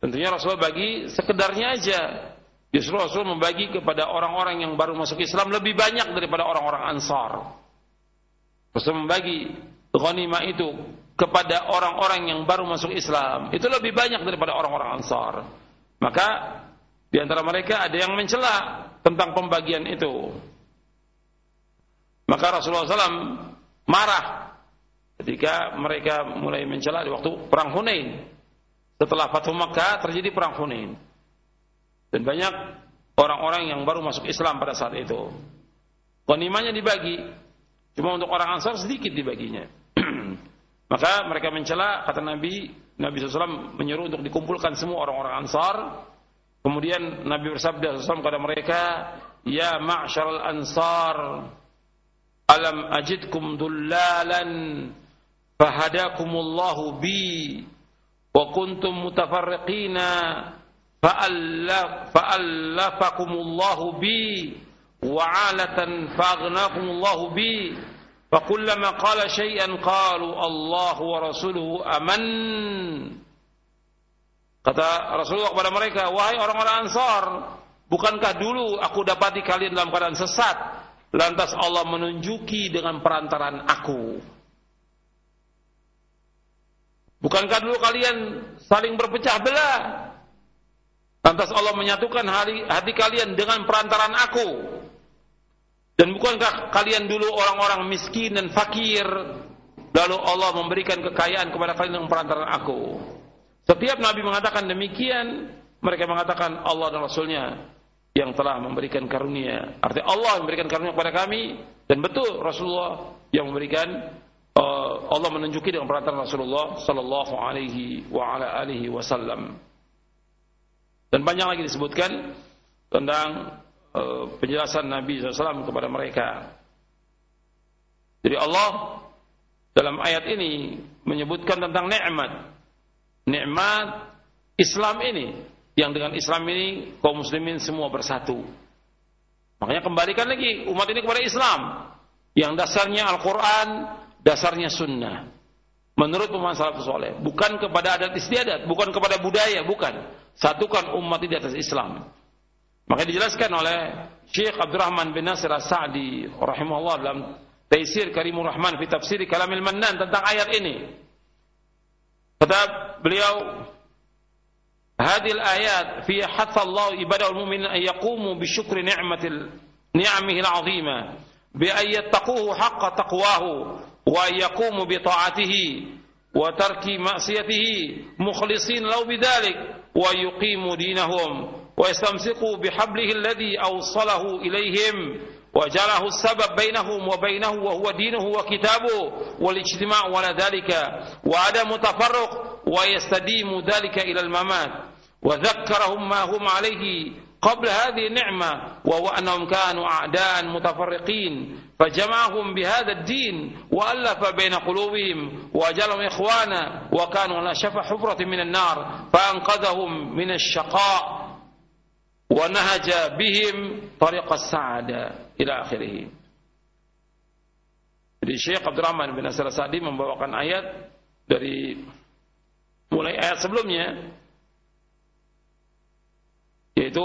Tentunya Rasul bagi sekedarnya aja. Justru Rasul membagi kepada orang-orang yang baru masuk Islam lebih banyak daripada orang-orang Ansar. Rasul membagi ghanimah itu kepada orang-orang yang baru masuk Islam itu lebih banyak daripada orang-orang Ansar. Maka di antara mereka ada yang mencela tentang pembagian itu. Maka Rasulullah SAW marah ketika mereka mulai mencela di waktu perang Hunain. Setelah Fathu Makkah terjadi perang Hunain. Dan banyak orang-orang yang baru masuk Islam pada saat itu. Ghanimahnya dibagi. Cuma untuk orang Ansar sedikit dibaginya. Maka mereka mencela, kata Nabi, Nabi SAW menyuruh untuk dikumpulkan semua orang-orang Ansar. Kemudian Nabi bersabda SAW kepada mereka, Ya ma'syaral ansar, alam ajidkum dullalan, fahadakumullahu bi, wa kuntum mutafarriqina, fa'allafakumullahu bi, wa'alatan fa'agnakumullahu bi, فكلما قال شيئا قالوا الله ورسوله aman kata Rasulullah kepada mereka wahai orang-orang Ansar bukankah dulu aku dapati kalian dalam keadaan sesat lantas Allah menunjuki dengan perantaran aku bukankah dulu kalian saling berpecah belah lantas Allah menyatukan hati, hati kalian dengan perantaran aku dan bukankah kalian dulu orang-orang miskin dan fakir, lalu Allah memberikan kekayaan kepada kalian dengan perantaran aku. Setiap Nabi mengatakan demikian, mereka mengatakan Allah dan Rasulnya yang telah memberikan karunia. Artinya Allah memberikan karunia kepada kami, dan betul Rasulullah yang memberikan uh, Allah menunjuki dengan perantaran Rasulullah Sallallahu Alaihi wa ala alihi Wasallam. Dan banyak lagi disebutkan tentang Eh, penjelasan Nabi SAW kepada mereka. Jadi Allah dalam ayat ini menyebutkan tentang nikmat. Nikmat Islam ini yang dengan Islam ini kaum muslimin semua bersatu. Makanya kembalikan lagi umat ini kepada Islam yang dasarnya Al-Qur'an, dasarnya sunnah. Menurut pemahaman salafus bukan kepada adat istiadat, bukan kepada budaya, bukan. Satukan umat ini di atas Islam. Maka dijelaskan oleh Syekh Abdurrahman bin Nasir As-Sa'di rahimahullah dalam Taisir Karimur Rahman fi tafsir Kalamil Mannan tentang ayat ini. Kata beliau هذه الآيات في حث الله عباده المؤمنين أن يقوموا بشكر نعمة نعمه العظيمة بأن يتقوه حق تقواه وأن يقوموا بطاعته وترك معصيته مخلصين له بذلك ويقيموا دينهم ويستمسكوا بحبله الذي أوصله إليهم وجعله السبب بينهم وبينه وهو دينه وكتابه والاجتماع ولا ذلك وعدم تفرق ويستديم ذلك إلى الممات. وذكرهم ما هم عليه قبل هذه النعمة وهو أنهم كانوا أعداء متفرقين فجمعهم بهذا الدين وألف بين قلوبهم وأجلهم إخوانا وكانوا على شفا حفرة من النار فأنقذهم من الشقاء. Wa nahaja bihim tariqas sa'ada ila akhirih. Jadi Syekh Abdurrahman bin Nasir Sa'di membawakan ayat dari mulai ayat sebelumnya yaitu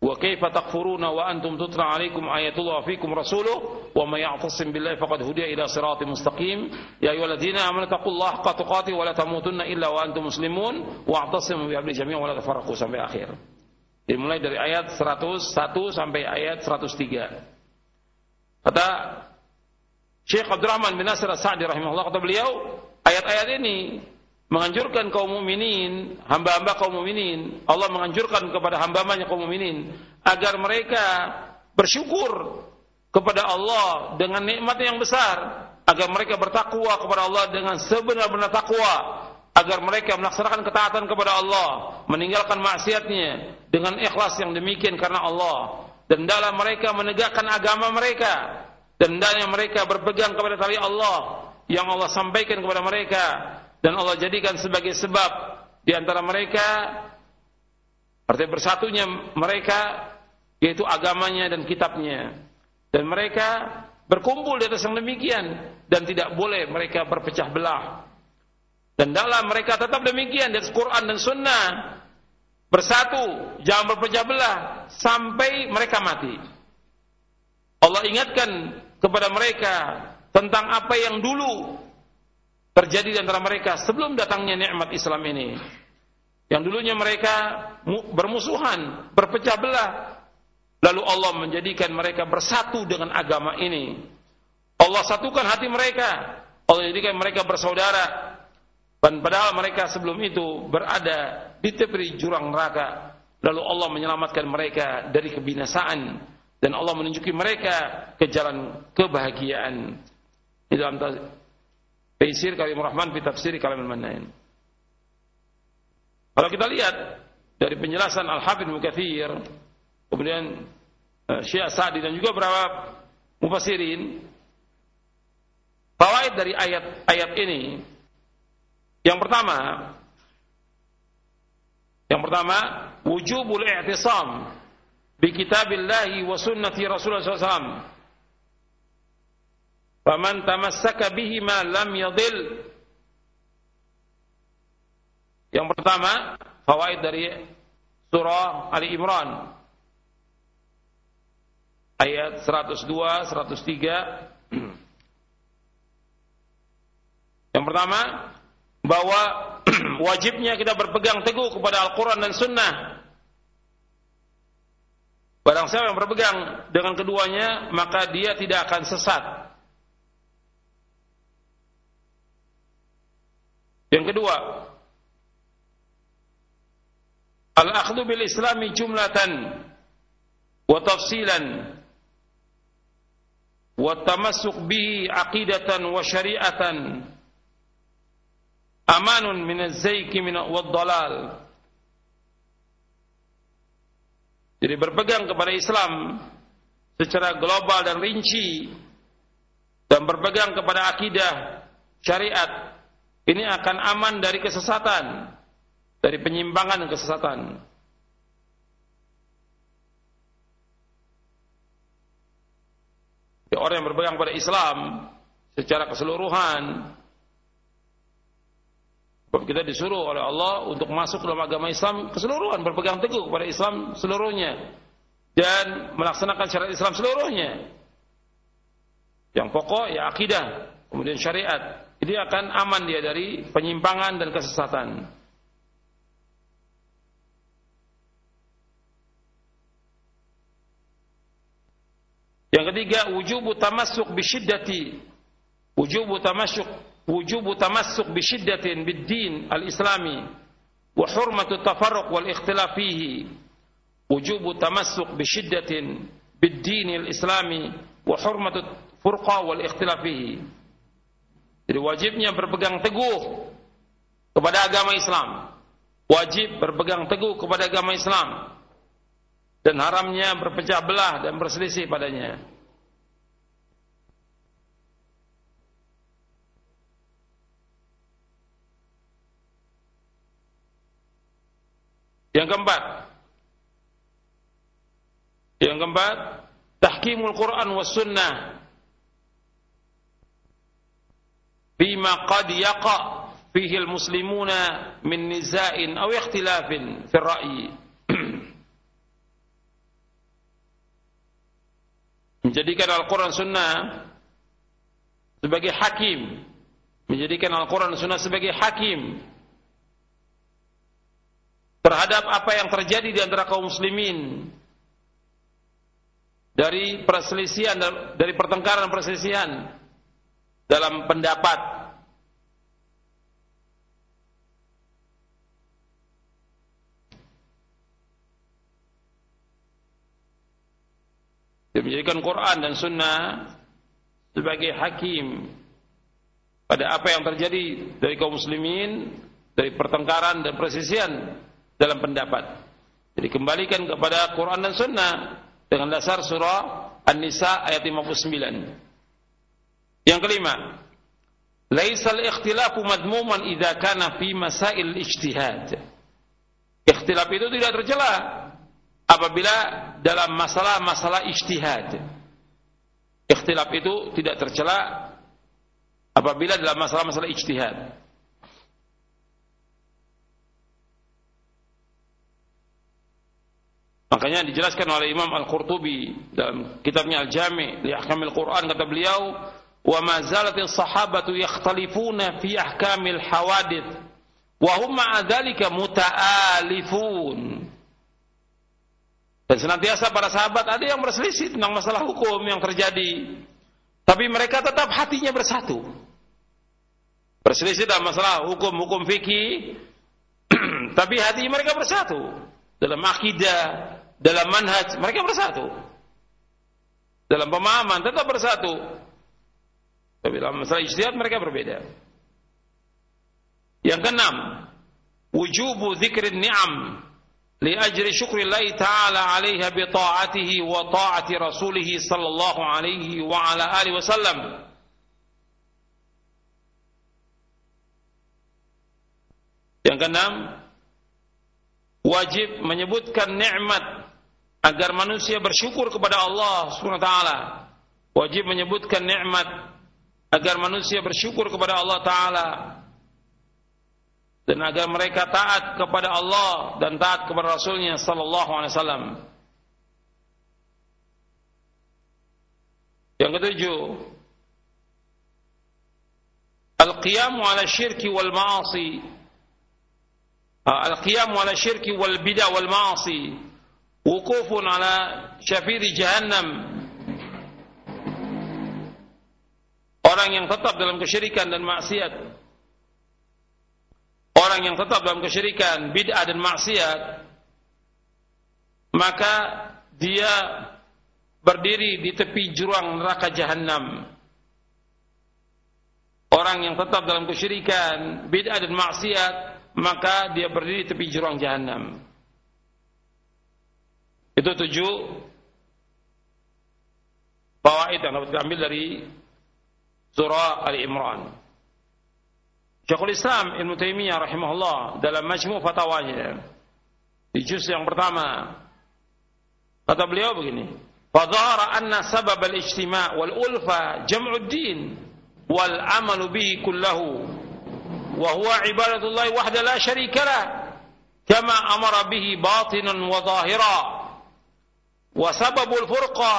wa kaifa takfuruna wa antum tutla alaikum ayatullah fikum rasuluh wa may ya'tasim billahi faqad hudiya ila siratin mustaqim ya ayyuhalladzina amanu taqullaha haqqa tuqatih wa la tamutunna illa wa antum muslimun wa'tasimu bihablillahi jami'an wa la tafarraqu sampai akhir. Dimulai dari ayat 101 sampai ayat 103. Kata Syekh Abdurrahman bin Nasir As-Sa'di rahimahullah kata beliau, ayat-ayat ini menganjurkan kaum mukminin, hamba-hamba kaum mukminin, Allah menganjurkan kepada hamba-hambanya kaum mukminin agar mereka bersyukur kepada Allah dengan nikmat yang besar, agar mereka bertakwa kepada Allah dengan sebenar-benar takwa, agar mereka melaksanakan ketaatan kepada Allah, meninggalkan maksiatnya dengan ikhlas yang demikian karena Allah. Dan dalam mereka menegakkan agama mereka. Dan dalam mereka berpegang kepada tali Allah yang Allah sampaikan kepada mereka. Dan Allah jadikan sebagai sebab di antara mereka artinya bersatunya mereka yaitu agamanya dan kitabnya. Dan mereka berkumpul di atas yang demikian dan tidak boleh mereka berpecah belah dan dalam mereka tetap demikian dari Quran dan Sunnah bersatu, jangan berpecah belah sampai mereka mati. Allah ingatkan kepada mereka tentang apa yang dulu terjadi di antara mereka sebelum datangnya nikmat Islam ini. Yang dulunya mereka bermusuhan, berpecah belah. Lalu Allah menjadikan mereka bersatu dengan agama ini. Allah satukan hati mereka. Allah jadikan mereka bersaudara. Dan padahal mereka sebelum itu berada di tepi jurang neraka. Lalu Allah menyelamatkan mereka dari kebinasaan dan Allah menunjuki mereka ke jalan kebahagiaan. Di dalam Taisir Kalimur Rahman fi tafsir Kalamul Mannain. Kalau kita lihat dari penjelasan Al-Hafidz Mukathir, kemudian uh, Syekh Sa'di dan juga beberapa mufassirin, fawaid dari ayat-ayat ini yang pertama yang pertama wujubul i'tisam bi kitabillahi wa sunnati Rasulullah SAW Faman tamassaka bihima lam yadil. Yang pertama, fawaid dari surah Ali Imran ayat 102, 103. Yang pertama, bahwa wajibnya kita berpegang teguh kepada Al-Quran dan Sunnah. Barang siapa yang berpegang dengan keduanya, maka dia tidak akan sesat. Yang kedua, al-akhdhu bil islami jumlatan wa tafsilan wa tamassuk bihi aqidatan wa syari'atan amanun min az-zayki min wad-dalal. Jadi berpegang kepada Islam secara global dan rinci dan berpegang kepada akidah syariat ini akan aman dari kesesatan, dari penyimpangan dan kesesatan. Orang yang berpegang pada Islam secara keseluruhan, sebab kita disuruh oleh Allah untuk masuk dalam agama Islam keseluruhan, berpegang teguh kepada Islam seluruhnya dan melaksanakan syariat Islam seluruhnya. Yang pokok ya akidah, kemudian syariat. Jadi akan aman dia dari penyimpangan dan kesesatan. Yang ketiga, wujubu tamassuk bisyiddati. Wujubu tamassuk wujubu tamassuk bisyiddatin bid-din al-islami wa hurmatu tafarruq wal ikhtilaf fihi. Wujubu tamassuk bisyiddatin bid-din al-islami wa hurmatu furqa wal ikhtilaf fihi. Jadi wajibnya berpegang teguh kepada agama Islam. Wajib berpegang teguh kepada agama Islam. Dan haramnya berpecah belah dan berselisih padanya. Yang keempat. Yang keempat, tahkimul Quran was sunnah. Bima qad yaqa fihi al-muslimuna min niza'in aw ikhtilafin fi ra'yi menjadikan Al-Quran Sunnah sebagai hakim. Menjadikan Al-Quran Sunnah sebagai hakim terhadap apa yang terjadi di antara kaum muslimin. Dari perselisihan dari pertengkaran perselisihan dalam pendapat. Dia menjadikan Quran dan Sunnah sebagai hakim pada apa yang terjadi dari kaum muslimin, dari pertengkaran dan persisian dalam pendapat. Jadi kembalikan kepada Quran dan Sunnah dengan dasar surah An-Nisa ayat 59. Yang kelima, laisal ikhtilafu madmuman idza kana fi masail ijtihad. Ikhtilaf itu tidak tercela apabila dalam masalah-masalah ijtihad. Ikhtilaf itu tidak tercela apabila dalam masalah-masalah ijtihad. Makanya dijelaskan oleh Imam Al-Qurtubi dalam kitabnya Al-Jami' li Ahkamil Quran kata beliau, "Wa ma sahabatu yakhtalifuna fi ahkamil hawadith wa hum ma'a dzalika muta'alifun." Dan senantiasa para sahabat ada yang berselisih tentang masalah hukum yang terjadi. Tapi mereka tetap hatinya bersatu. Berselisih dalam masalah hukum-hukum fikih, tapi hati mereka bersatu dalam akidah, dalam manhaj mereka bersatu dalam pemahaman tetap bersatu tapi dalam masalah ijtihad mereka berbeda. Yang keenam, wujubu dzikrin ni'am li ajri syukri Allah taala 'alaiha bi ta'atihi wa ta'ati rasulih sallallahu alaihi wa ala alihi wasallam. Yang keenam, wajib menyebutkan nikmat agar manusia bersyukur kepada Allah Subhanahu taala. Wajib menyebutkan nikmat agar manusia bersyukur kepada Allah taala dan agar mereka taat kepada Allah dan taat kepada Rasulnya sallallahu alaihi wasallam. Yang ketujuh, al-qiyamu ala syirki wal ma'asi. Al-qiyamu ala syirki wal bid'ah wal ma'asi. Wukufun ala syafiri jahannam. Orang yang tetap dalam kesyirikan dan maksiat orang yang tetap dalam kesyirikan, bid'ah dan maksiat, maka dia berdiri di tepi jurang neraka jahanam. Orang yang tetap dalam kesyirikan, bid'ah dan maksiat, maka dia berdiri di tepi jurang jahanam. Itu tujuh fawaid yang dapat diambil dari surah Ali Imran. Syekhul Islam Ibn Taimiyah rahimahullah dalam majmu fatwanya di juz yang pertama kata beliau begini fadhara anna sabab al-ijtima' wal ulfa jam'u din wal amalu bihi kullahu wa huwa ibadatullah wahda la sharika lah kama amara bihi sababul furqa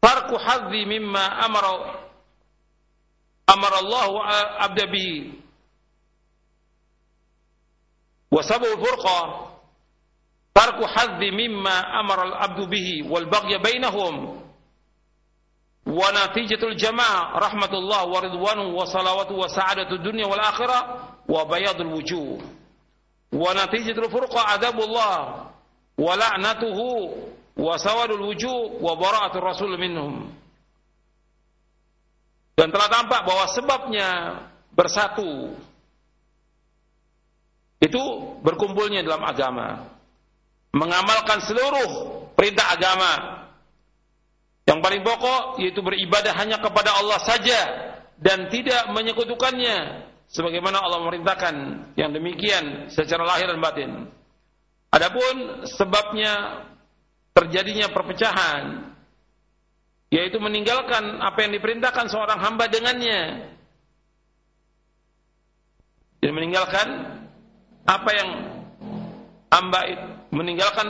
tarku hadhi mimma amara أمر الله عبد به. وسبب الفرقة ترك حظ مما أمر العبد به والبغي بينهم. ونتيجة الجماعة رحمة الله ورضوانه وصلواته وسعادة الدنيا والآخرة وبياض الوجوه. ونتيجة الفرقة عذاب الله ولعنته wa wujuh wa bara'atul rasul minhum. Dan telah tampak bahwa sebabnya bersatu itu berkumpulnya dalam agama. Mengamalkan seluruh perintah agama. Yang paling pokok yaitu beribadah hanya kepada Allah saja dan tidak menyekutukannya sebagaimana Allah memerintahkan yang demikian secara lahir dan batin. Adapun sebabnya terjadinya perpecahan yaitu meninggalkan apa yang diperintahkan seorang hamba dengannya. Dan meninggalkan apa yang hamba meninggalkan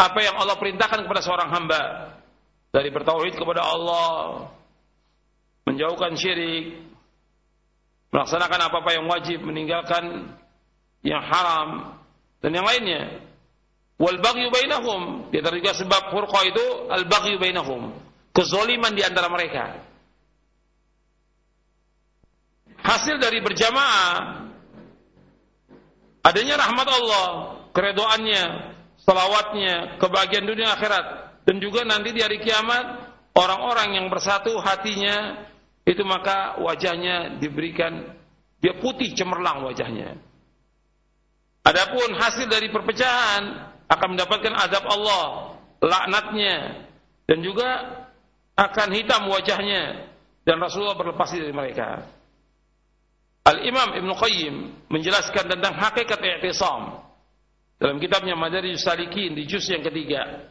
apa yang Allah perintahkan kepada seorang hamba. Dari bertauhid kepada Allah menjauhkan syirik melaksanakan apa-apa yang wajib meninggalkan yang haram dan yang lainnya wal baghyu bainahum dia juga sebab furqah itu al baghyu bainahum kezoliman di antara mereka. Hasil dari berjamaah adanya rahmat Allah, keredoannya, salawatnya, kebahagiaan dunia akhirat dan juga nanti di hari kiamat orang-orang yang bersatu hatinya itu maka wajahnya diberikan dia putih cemerlang wajahnya. Adapun hasil dari perpecahan akan mendapatkan azab Allah, laknatnya dan juga akan hitam wajahnya dan Rasulullah berlepas dari mereka. Al-Imam Ibn Qayyim menjelaskan tentang hakikat i'tisam dalam kitabnya Madarijus Salikin di juz yang ketiga.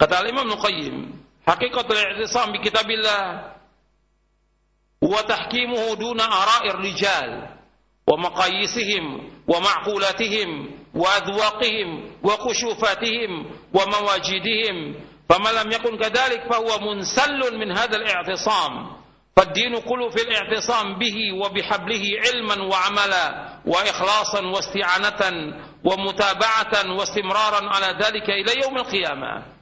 Kata Al-Imam Ibn Qayyim, hakikat i'tisam bi kitabillah wa tahkimuhu duna ara'ir rijal wa maqayisihim wa ma'qulatihim wa adwaqihim wa kushufatihim wa mawajidihim فما لم يكن كذلك فهو منسل من هذا الاعتصام فالدين كله في الاعتصام به وبحبله علما وعملا وإخلاصا واستعانة ومتابعة واستمرارا على ذلك إلى يوم القيامة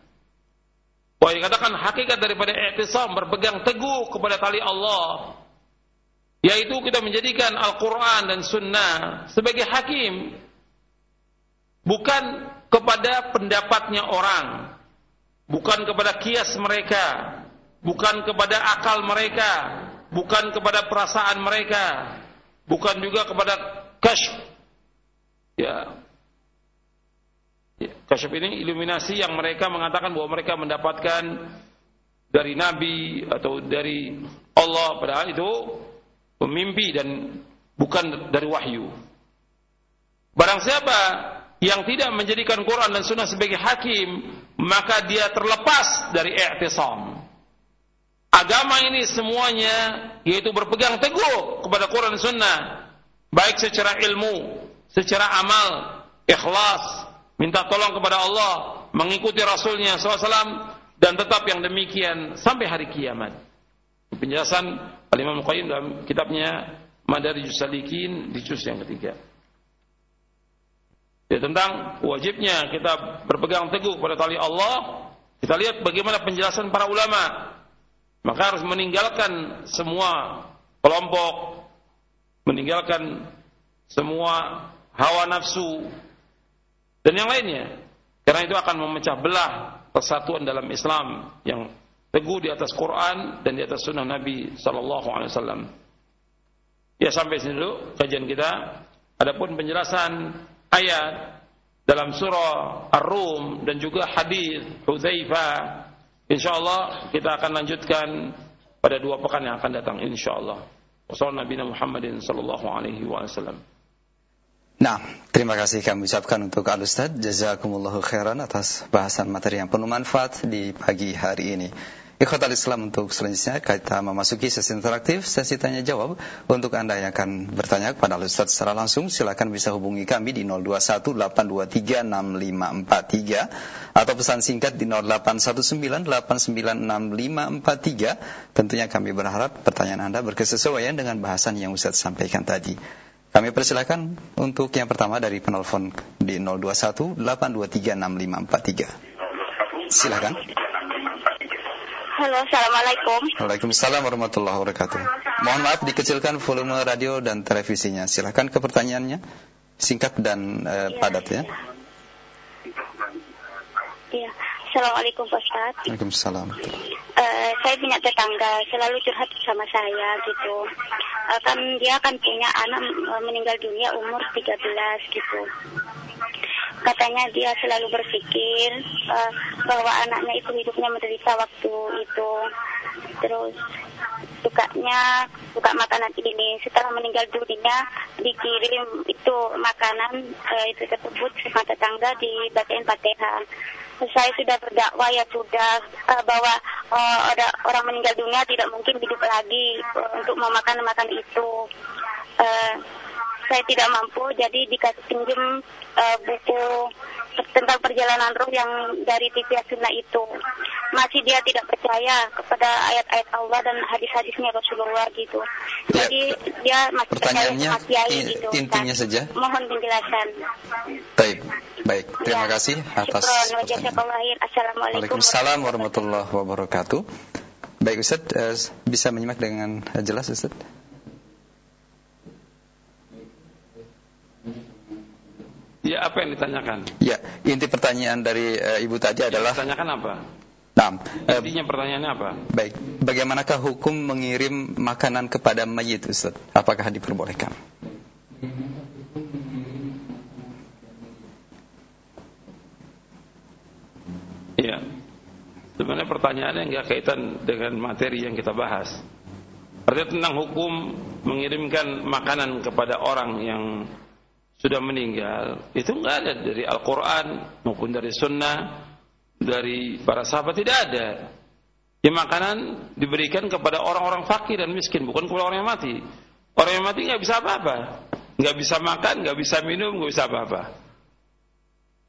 Wah dikatakan hakikat daripada i'tisam berpegang teguh kepada tali Allah yaitu kita menjadikan Al-Quran dan Sunnah sebagai hakim bukan kepada pendapatnya orang bukan kepada kias mereka, bukan kepada akal mereka, bukan kepada perasaan mereka, bukan juga kepada kasyf. Ya. ya. Kasyf ini iluminasi yang mereka mengatakan bahwa mereka mendapatkan dari nabi atau dari Allah padahal itu pemimpi dan bukan dari wahyu. Barang siapa yang tidak menjadikan Quran dan Sunnah sebagai hakim, maka dia terlepas dari i'tisam. Agama ini semuanya yaitu berpegang teguh kepada Quran dan Sunnah, baik secara ilmu, secara amal, ikhlas, minta tolong kepada Allah, mengikuti Rasulnya SAW, dan tetap yang demikian sampai hari kiamat. Penjelasan Al-Imam Qayyim dalam kitabnya Madarijus Salikin di juz yang ketiga ya, tentang wajibnya kita berpegang teguh pada tali Allah, kita lihat bagaimana penjelasan para ulama. Maka harus meninggalkan semua kelompok, meninggalkan semua hawa nafsu dan yang lainnya. Karena itu akan memecah belah persatuan dalam Islam yang teguh di atas Quran dan di atas sunnah Nabi Wasallam. Ya sampai sini dulu kajian kita. Adapun penjelasan ayat dalam surah Ar-Rum dan juga hadis Hudzaifah insyaallah kita akan lanjutkan pada dua pekan yang akan datang insyaallah. Wassalamualaikum Muhammadin sallallahu alaihi wasallam. Nah, terima kasih kami ucapkan untuk Al Ustaz Jazakumullahu khairan atas bahasan materi yang penuh manfaat di pagi hari ini. Ikhwatal Islam untuk selanjutnya kita memasuki sesi interaktif, sesi tanya jawab. Untuk Anda yang akan bertanya kepada Ustaz secara langsung, silakan bisa hubungi kami di 0218236543 atau pesan singkat di 0819896543. Tentunya kami berharap pertanyaan Anda berkesesuaian dengan bahasan yang Ustaz sampaikan tadi. Kami persilakan untuk yang pertama dari penelpon di 0218236543. Silakan. Halo, Assalamualaikum. Waalaikumsalam warahmatullahi wabarakatuh. Mohon maaf dikecilkan volume radio dan televisinya. Silahkan ke pertanyaannya. Singkat dan eh, ya, padat ya. Iya. Assalamualaikum Pak Ustaz. Waalaikumsalam. Uh, saya punya tetangga selalu curhat sama saya gitu. Uh, kan dia kan punya anak uh, meninggal dunia umur 13 gitu katanya dia selalu berpikir uh, bahwa anaknya itu hidupnya menderita waktu itu terus sukanya suka makanan ini setelah meninggal dunia dikirim itu makanan uh, itu tersebut sama tetangga dibacain fatihah saya sudah berdakwah ya sudah uh, bahwa uh, ada orang meninggal dunia tidak mungkin hidup lagi uh, untuk memakan makan itu. Uh, saya tidak mampu jadi dikasih pinjam uh, buku tentang perjalanan roh yang dari TV Sunnah itu. Masih dia tidak percaya kepada ayat-ayat Allah dan hadis-hadisnya Rasulullah gitu. Ya, jadi dia masih percaya sama kiai gitu intinya saja. Mohon penjelasan. Baik baik. Terima ya. kasih atas Assalamualaikum Waalaikumsalam warahmatullahi wabarakatuh. Baik Ustaz uh, bisa menyimak dengan jelas Ustaz Ya, apa yang ditanyakan? Ya, inti pertanyaan dari uh, Ibu tadi adalah Tanyakan apa? Nah, intinya pertanyaannya apa? Baik, bagaimanakah hukum mengirim makanan kepada mayit Ustaz? Apakah diperbolehkan? Ya. Sebenarnya pertanyaannya enggak kaitan dengan materi yang kita bahas. Artinya tentang hukum mengirimkan makanan kepada orang yang sudah meninggal itu enggak ada dari Al-Quran maupun dari Sunnah dari para sahabat tidak ada. Ya makanan diberikan kepada orang-orang fakir dan miskin bukan kepada orang yang mati. Orang yang mati nggak bisa apa-apa. Nggak bisa makan nggak bisa minum nggak bisa apa-apa.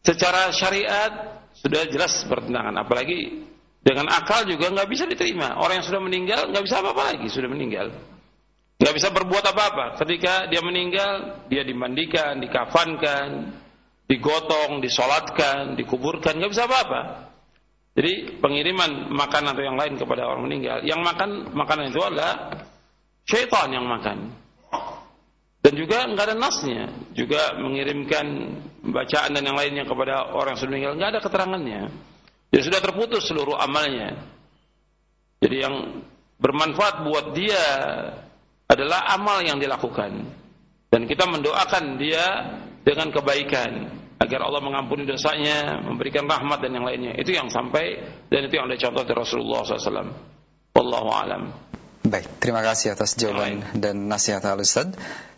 Secara syariat sudah jelas bertentangan apalagi dengan akal juga nggak bisa diterima. Orang yang sudah meninggal nggak bisa apa-apa lagi sudah meninggal nggak bisa berbuat apa-apa. Ketika dia meninggal, dia dimandikan, dikafankan, digotong, disolatkan, dikuburkan, nggak bisa apa-apa. Jadi pengiriman makanan atau yang lain kepada orang meninggal, yang makan makanan itu adalah syaitan yang makan. Dan juga nggak ada nasnya, juga mengirimkan bacaan dan yang lainnya kepada orang yang sudah meninggal, nggak ada keterangannya. Dia sudah terputus seluruh amalnya. Jadi yang bermanfaat buat dia adalah amal yang dilakukan. dan kita mendoakan dia dengan kebaikan agar Allah mengampuni dosanya, memberikan rahmat dan yang lainnya. Itu yang sampai dan itu yang ada contoh dari Rasulullah SAW. Wallahu alam. Baik, terima kasih atas jawaban Baik. dan nasihat Al Ustaz.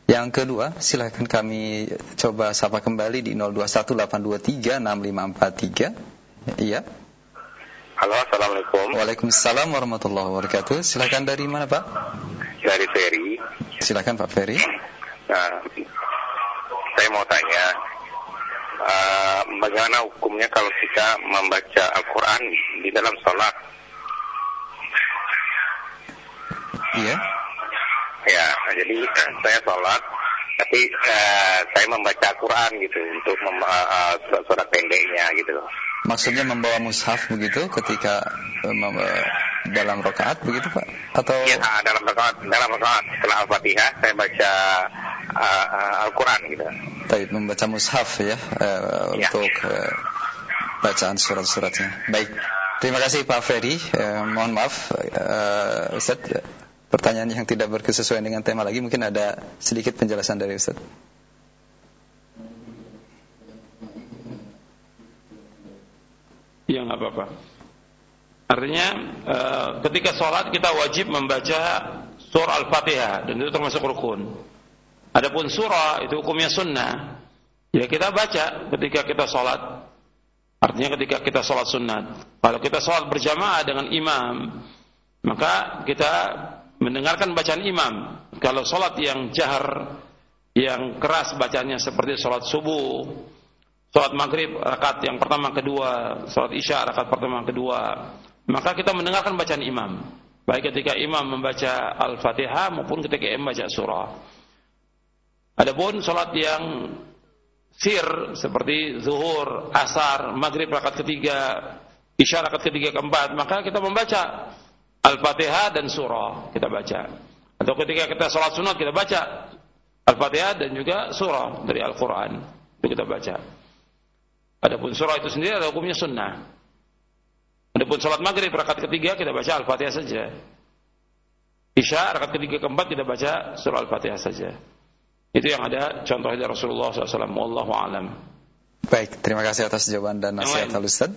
Yang kedua, silahkan kami coba sapa kembali di 0218236543. Iya. Halo, Assalamualaikum. Waalaikumsalam warahmatullahi wabarakatuh. Silahkan dari mana Pak? Dari Ferry. Silahkan Pak Ferry. Nah, saya mau tanya, uh, bagaimana hukumnya kalau kita membaca Al-Quran di dalam sholat? Iya. Ya, jadi uh, saya sholat, tapi uh, saya membaca Al-Quran gitu untuk mem uh, surat pendeknya gitu. Maksudnya membawa mushaf begitu ketika uh, dalam rakaat begitu Pak? Atau Ya, dalam rakaat dalam rakaat setelah Al-Fatihah saya baca uh, uh, Al-Qur'an gitu. Baik, membaca mushaf ya, uh, ya. untuk uh, bacaan surat-suratnya. Baik. Terima kasih Pak Ferry. Uh, mohon maaf uh, Ustaz, pertanyaan yang tidak berkesesuaian dengan tema lagi mungkin ada sedikit penjelasan dari Ustaz. Ya nggak apa-apa. Artinya uh, ketika sholat kita wajib membaca surah Al-Fatihah dan itu termasuk rukun. Adapun surah itu hukumnya sunnah. Ya kita baca ketika kita sholat. Artinya ketika kita sholat sunat. Kalau kita sholat berjamaah dengan imam, maka kita mendengarkan bacaan imam. Kalau sholat yang jahar, yang keras bacanya seperti sholat subuh, sholat maghrib rakaat yang pertama kedua, sholat isya rakaat pertama kedua, maka kita mendengarkan bacaan imam. Baik ketika imam membaca Al-Fatihah maupun ketika imam membaca surah. Adapun sholat yang sir seperti zuhur, asar, maghrib rakaat ketiga, isya rakaat ketiga keempat, maka kita membaca Al-Fatihah dan surah kita baca. Atau ketika kita sholat sunat kita baca Al-Fatihah dan juga surah dari Al-Quran itu kita baca. Adapun surah itu sendiri adalah hukumnya sunnah. Adapun sholat maghrib rakaat ketiga kita baca Al-Fatihah saja. Isya rakaat ketiga keempat kita baca surah Al-Fatihah saja. Itu yang ada contohnya dari Rasulullah SAW. Wallahu alam. Baik, terima kasih atas jawaban dan nasihat Al Ustaz.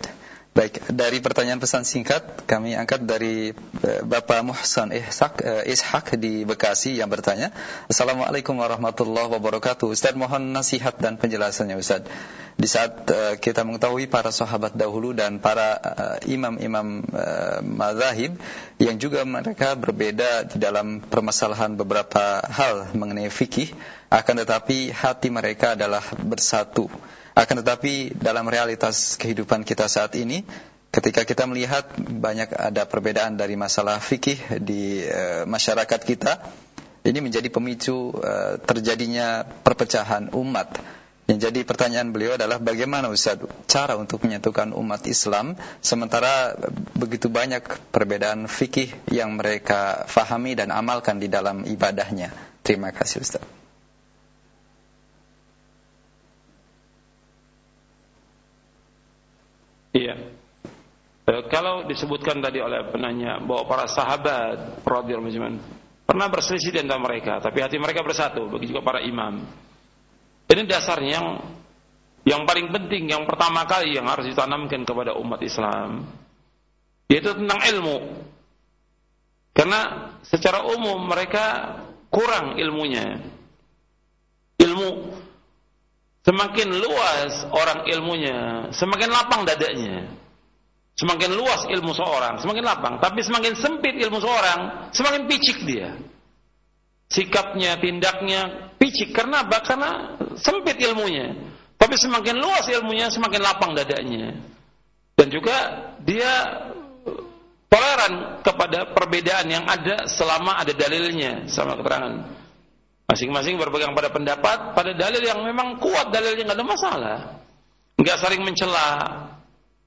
Baik, dari pertanyaan pesan singkat kami angkat dari eh, Bapak Muhsan Ishak, eh, Ishak di Bekasi yang bertanya, Assalamualaikum warahmatullahi wabarakatuh. Ustaz mohon nasihat dan penjelasannya Ustaz. Di saat uh, kita mengetahui para sahabat dahulu dan para imam-imam mazahib yang juga mereka berbeda di dalam permasalahan beberapa hal mengenai fikih, akan tetapi hati mereka adalah bersatu akan tetapi dalam realitas kehidupan kita saat ini, ketika kita melihat banyak ada perbedaan dari masalah fikih di e, masyarakat kita, ini menjadi pemicu e, terjadinya perpecahan umat. Yang jadi pertanyaan beliau adalah bagaimana Ustaz cara untuk menyatukan umat Islam sementara begitu banyak perbedaan fikih yang mereka fahami dan amalkan di dalam ibadahnya. Terima kasih Ustaz. Iya. E, kalau disebutkan tadi oleh penanya bahwa para sahabat radhiyallahu pernah berselisih di mereka, tapi hati mereka bersatu, begitu juga para imam. Ini dasarnya yang yang paling penting, yang pertama kali yang harus ditanamkan kepada umat Islam, yaitu tentang ilmu. Karena secara umum mereka kurang ilmunya. Ilmu Semakin luas orang ilmunya, semakin lapang dadanya. Semakin luas ilmu seorang, semakin lapang. Tapi semakin sempit ilmu seorang, semakin picik dia. Sikapnya, tindaknya picik. Karena apa? Karena sempit ilmunya. Tapi semakin luas ilmunya, semakin lapang dadanya. Dan juga dia toleran kepada perbedaan yang ada selama ada dalilnya sama keterangan Masing-masing berpegang pada pendapat, pada dalil yang memang kuat dalilnya nggak ada masalah. Nggak saling mencela,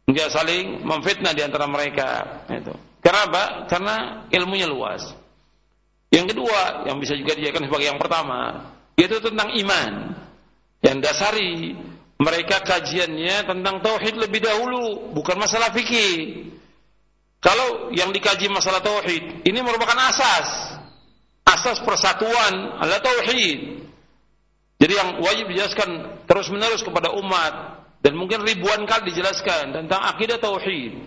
nggak saling memfitnah di antara mereka. Itu. Karena apa? Karena ilmunya luas. Yang kedua, yang bisa juga dijadikan sebagai yang pertama, yaitu tentang iman. Yang dasari mereka kajiannya tentang tauhid lebih dahulu, bukan masalah fikih. Kalau yang dikaji masalah tauhid, ini merupakan asas asas persatuan adalah tauhid. Jadi yang wajib dijelaskan terus-menerus kepada umat dan mungkin ribuan kali dijelaskan tentang akidah tauhid.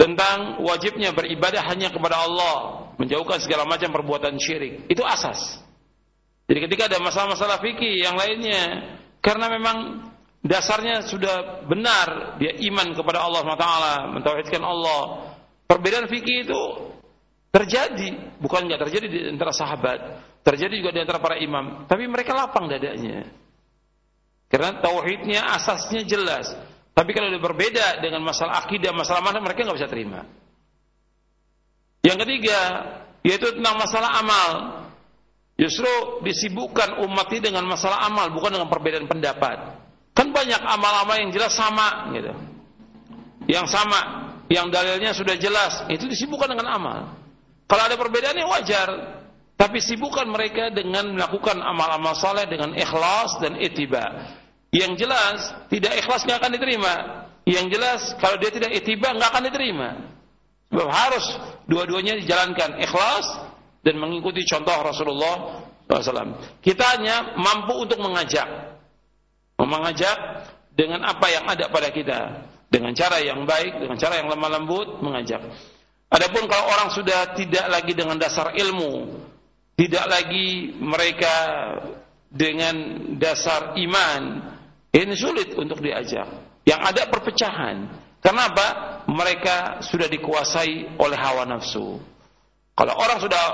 Tentang wajibnya beribadah hanya kepada Allah, menjauhkan segala macam perbuatan syirik. Itu asas. Jadi ketika ada masalah-masalah fikih yang lainnya, karena memang dasarnya sudah benar dia iman kepada Allah SWT, mentauhidkan Allah. Perbedaan fikih itu terjadi, bukan nggak terjadi di antara sahabat, terjadi juga di antara para imam. Tapi mereka lapang dadanya. Karena tauhidnya asasnya jelas. Tapi kalau berbeda dengan masalah akidah, masalah mana mereka nggak bisa terima. Yang ketiga, yaitu tentang masalah amal. Justru disibukkan umat ini dengan masalah amal, bukan dengan perbedaan pendapat. Kan banyak amal-amal yang jelas sama, gitu. Yang sama, yang dalilnya sudah jelas, itu disibukkan dengan amal. Kalau ada perbedaan yang wajar, tapi sibukkan mereka dengan melakukan amal-amal saleh dengan ikhlas dan itiba. Yang jelas tidak ikhlas nggak akan diterima. Yang jelas kalau dia tidak itiba nggak akan diterima. Sebab harus dua-duanya dijalankan ikhlas dan mengikuti contoh Rasulullah SAW. Kita hanya mampu untuk mengajak, mengajak dengan apa yang ada pada kita, dengan cara yang baik, dengan cara yang lemah lembut, mengajak. Adapun kalau orang sudah tidak lagi dengan dasar ilmu, tidak lagi mereka dengan dasar iman, ini sulit untuk diajak. Yang ada perpecahan. Kenapa? Mereka sudah dikuasai oleh hawa nafsu. Kalau orang sudah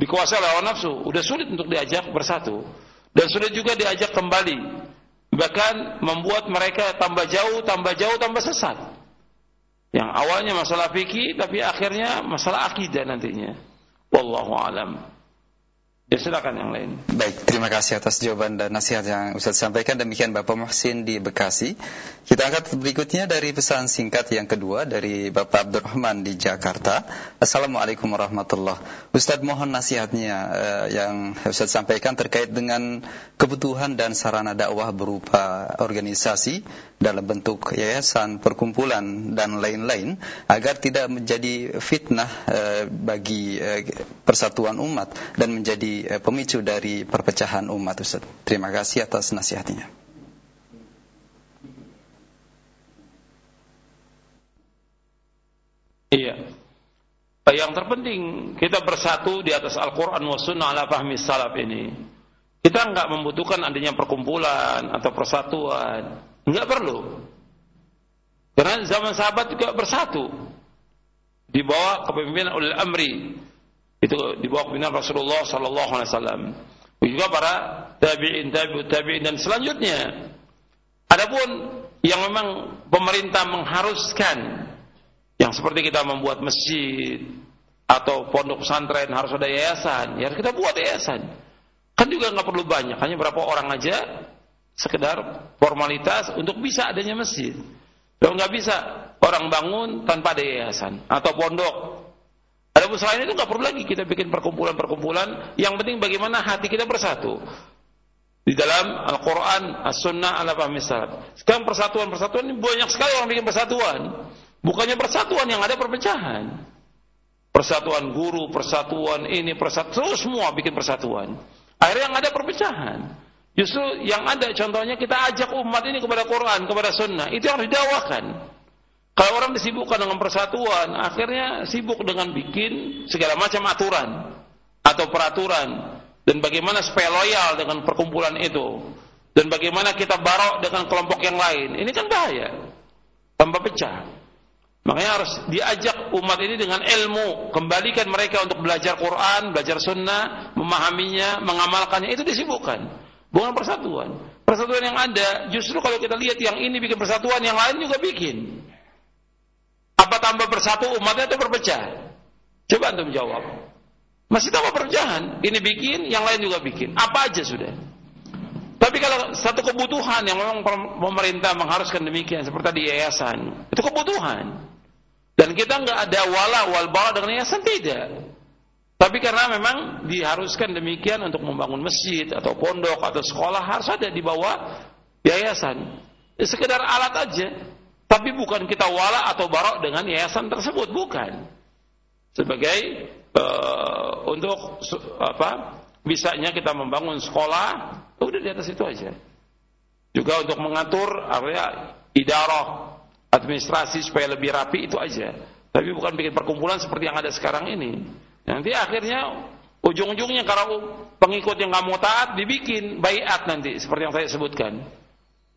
dikuasai oleh hawa nafsu, sudah sulit untuk diajak bersatu. Dan sudah juga diajak kembali. Bahkan membuat mereka tambah jauh, tambah jauh, tambah sesat. Yang awalnya masalah fikih, tapi akhirnya masalah akidah nantinya. Wallahu alam. Ya silakan yang lain. Baik, terima kasih atas jawaban dan nasihat yang Ustaz sampaikan. Demikian Bapak Muhsin di Bekasi. Kita angkat berikutnya dari pesan singkat yang kedua dari Bapak Abdurrahman di Jakarta. Assalamualaikum warahmatullahi Ustaz mohon nasihatnya eh, yang Ustaz sampaikan terkait dengan kebutuhan dan sarana dakwah berupa organisasi dalam bentuk yayasan, perkumpulan dan lain-lain agar tidak menjadi fitnah eh, bagi eh, persatuan umat dan menjadi Eh, pemicu dari perpecahan umat Ustaz. Terima kasih atas nasihatnya. Iya. Yang terpenting kita bersatu di atas Al-Quran wa sunnah ala fahmi salaf ini. Kita enggak membutuhkan adanya perkumpulan atau persatuan. Enggak perlu. Karena zaman sahabat juga bersatu. Di bawah kepemimpinan ulil amri itu di bawah pimpinan Rasulullah sallallahu alaihi wasallam. Juga para tabi'in, tabi'ut tabi'in dan selanjutnya. Adapun yang memang pemerintah mengharuskan yang seperti kita membuat masjid atau pondok pesantren harus ada yayasan, ya kita buat yayasan. Kan juga nggak perlu banyak, hanya berapa orang aja sekedar formalitas untuk bisa adanya masjid. Kalau nggak bisa orang bangun tanpa ada yayasan atau pondok ada selain itu nggak perlu lagi kita bikin perkumpulan-perkumpulan. Yang penting bagaimana hati kita bersatu di dalam Al-Quran, As-Sunnah, ala fahmi Sekarang persatuan-persatuan ini banyak sekali orang bikin persatuan. Bukannya persatuan yang ada perpecahan. Persatuan guru, persatuan ini, persatuan, semua bikin persatuan. Akhirnya yang ada perpecahan. Justru yang ada contohnya kita ajak umat ini kepada Quran, kepada Sunnah. Itu yang harus didawakan. Kalau orang disibukkan dengan persatuan, akhirnya sibuk dengan bikin segala macam aturan atau peraturan dan bagaimana supaya loyal dengan perkumpulan itu dan bagaimana kita barok dengan kelompok yang lain. Ini kan bahaya. Tambah pecah. Makanya harus diajak umat ini dengan ilmu, kembalikan mereka untuk belajar Quran, belajar sunnah, memahaminya, mengamalkannya, itu disibukkan. Bukan persatuan. Persatuan yang ada, justru kalau kita lihat yang ini bikin persatuan, yang lain juga bikin. Apa tambah bersatu umatnya itu berpecah? Coba antum jawab. Masih tambah perpecahan. Ini bikin, yang lain juga bikin. Apa aja sudah. Tapi kalau satu kebutuhan yang memang pemerintah mengharuskan demikian seperti di yayasan, itu kebutuhan. Dan kita nggak ada wala wal bala dengan yayasan tidak. Tapi karena memang diharuskan demikian untuk membangun masjid atau pondok atau sekolah harus ada di bawah yayasan. Ya, sekedar alat aja. Tapi bukan kita wala atau barok dengan yayasan tersebut, bukan. Sebagai uh, untuk apa? bisanya kita membangun sekolah, udah di atas itu aja. Juga untuk mengatur area idarah, administrasi supaya lebih rapi itu aja. Tapi bukan bikin perkumpulan seperti yang ada sekarang ini. Nanti akhirnya ujung-ujungnya kalau pengikut yang nggak mau taat dibikin bayat nanti seperti yang saya sebutkan.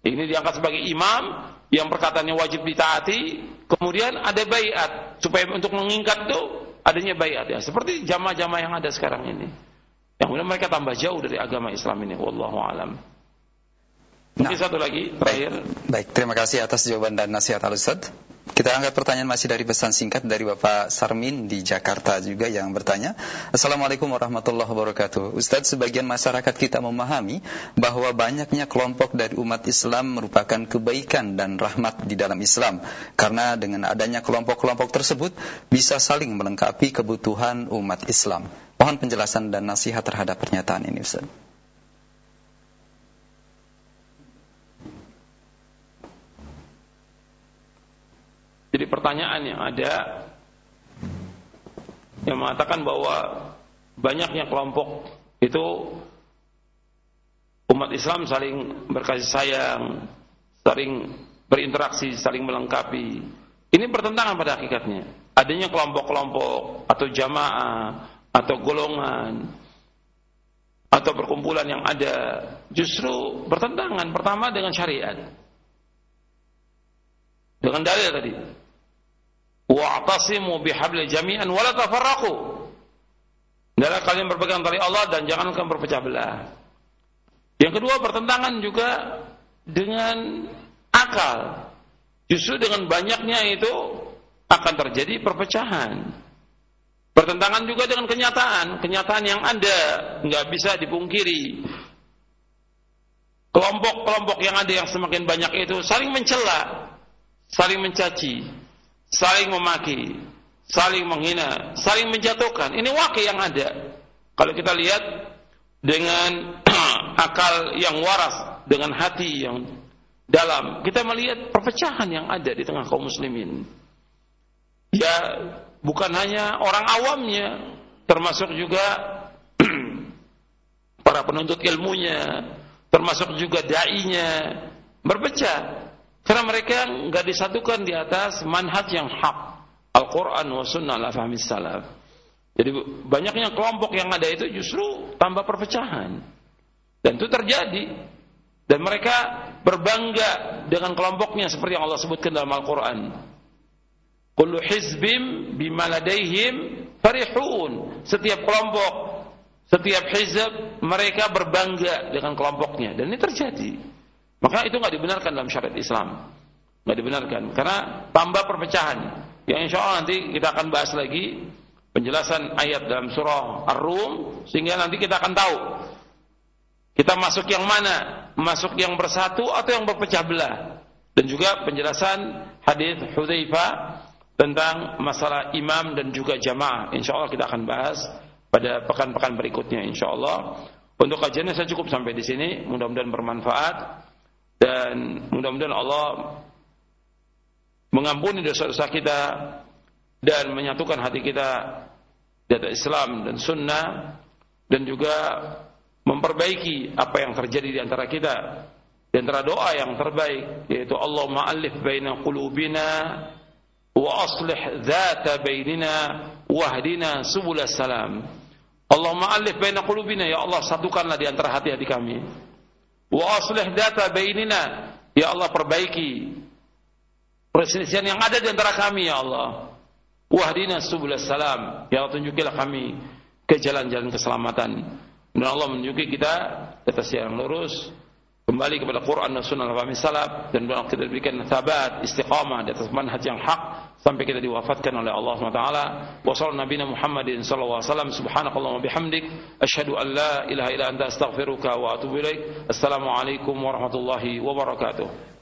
Ini diangkat sebagai imam yang perkataannya wajib ditaati, kemudian ada bayat supaya untuk mengingkat itu adanya bayat ya. Seperti jamaah-jamaah yang ada sekarang ini. Yang kemudian mereka tambah jauh dari agama Islam ini. Wallahu alam. Mungkin nah, satu lagi terakhir. Baik, baik, terima kasih atas jawaban dan nasihat Al Ustaz. Kita angkat pertanyaan masih dari pesan singkat dari Bapak Sarmin di Jakarta juga yang bertanya. Assalamualaikum warahmatullahi wabarakatuh. Ustaz, sebagian masyarakat kita memahami bahwa banyaknya kelompok dari umat Islam merupakan kebaikan dan rahmat di dalam Islam. Karena dengan adanya kelompok-kelompok tersebut bisa saling melengkapi kebutuhan umat Islam. Mohon penjelasan dan nasihat terhadap pernyataan ini Ustaz. Jadi pertanyaan yang ada yang mengatakan bahwa banyaknya kelompok itu umat Islam saling berkasih sayang, saling berinteraksi, saling melengkapi. Ini bertentangan pada hakikatnya. Adanya kelompok-kelompok atau jamaah atau golongan atau perkumpulan yang ada justru bertentangan pertama dengan syariat. Dengan dalil tadi, wa'tasimu bihablil jami'an wa la tafarraqu. Adalah kalian berpegang tali Allah dan jangan kalian berpecah belah. Yang kedua bertentangan juga dengan akal. Justru dengan banyaknya itu akan terjadi perpecahan. Bertentangan juga dengan kenyataan, kenyataan yang ada nggak bisa dipungkiri. Kelompok-kelompok yang ada yang semakin banyak itu saling mencela, saling mencaci, saling memaki, saling menghina, saling menjatuhkan. Ini wakil yang ada. Kalau kita lihat dengan akal yang waras, dengan hati yang dalam, kita melihat perpecahan yang ada di tengah kaum muslimin. Ya, bukan hanya orang awamnya, termasuk juga para penuntut ilmunya, termasuk juga dai-nya berpecah. Karena mereka nggak disatukan di atas manhaj yang hak. Al-Quran wa sunnah la fahmi salaf. Jadi banyaknya kelompok yang ada itu justru tambah perpecahan. Dan itu terjadi. Dan mereka berbangga dengan kelompoknya seperti yang Allah sebutkan dalam Al-Quran. Kullu hizbim bimaladaihim farihun. Setiap kelompok, setiap hizb mereka berbangga dengan kelompoknya. Dan ini terjadi. Maka itu nggak dibenarkan dalam syariat Islam. Nggak dibenarkan karena tambah perpecahan. Yang insya Allah nanti kita akan bahas lagi penjelasan ayat dalam surah Ar-Rum sehingga nanti kita akan tahu kita masuk yang mana, masuk yang bersatu atau yang berpecah belah. Dan juga penjelasan hadis Hudzaifah tentang masalah imam dan juga jamaah. Insya Allah kita akan bahas pada pekan-pekan berikutnya insya Allah. Untuk kajiannya saya cukup sampai di sini. Mudah-mudahan bermanfaat dan mudah-mudahan Allah mengampuni dosa-dosa kita dan menyatukan hati kita di atas Islam dan sunnah dan juga memperbaiki apa yang terjadi di antara kita di antara doa yang terbaik yaitu Allah ma'alif baina qulubina wa aslih dzata bainina wahdina subulas salam. Allah ma'alif baina qulubina. Ya Allah satukanlah di antara hati-hati kami Wa aslih data bainina. Ya Allah perbaiki perselisihan yang ada di antara kami ya Allah. Wahdina subul salam. Ya Allah tunjukilah kami ke jalan-jalan keselamatan. Dan Allah menunjuki kita atas yang lurus kembali kepada Quran dan Sunnah Nabi Salaf dan kita diberikan sabat istiqamah di atas manhaj yang hak sampai kita diwafatkan oleh Allah SWT wa sallallahu nabi Muhammadin sallallahu alaihi wasallam subhanakallahumma bihamdik asyhadu an la ilaha illa anta astaghfiruka wa atubu ilaik assalamu alaikum warahmatullahi wabarakatuh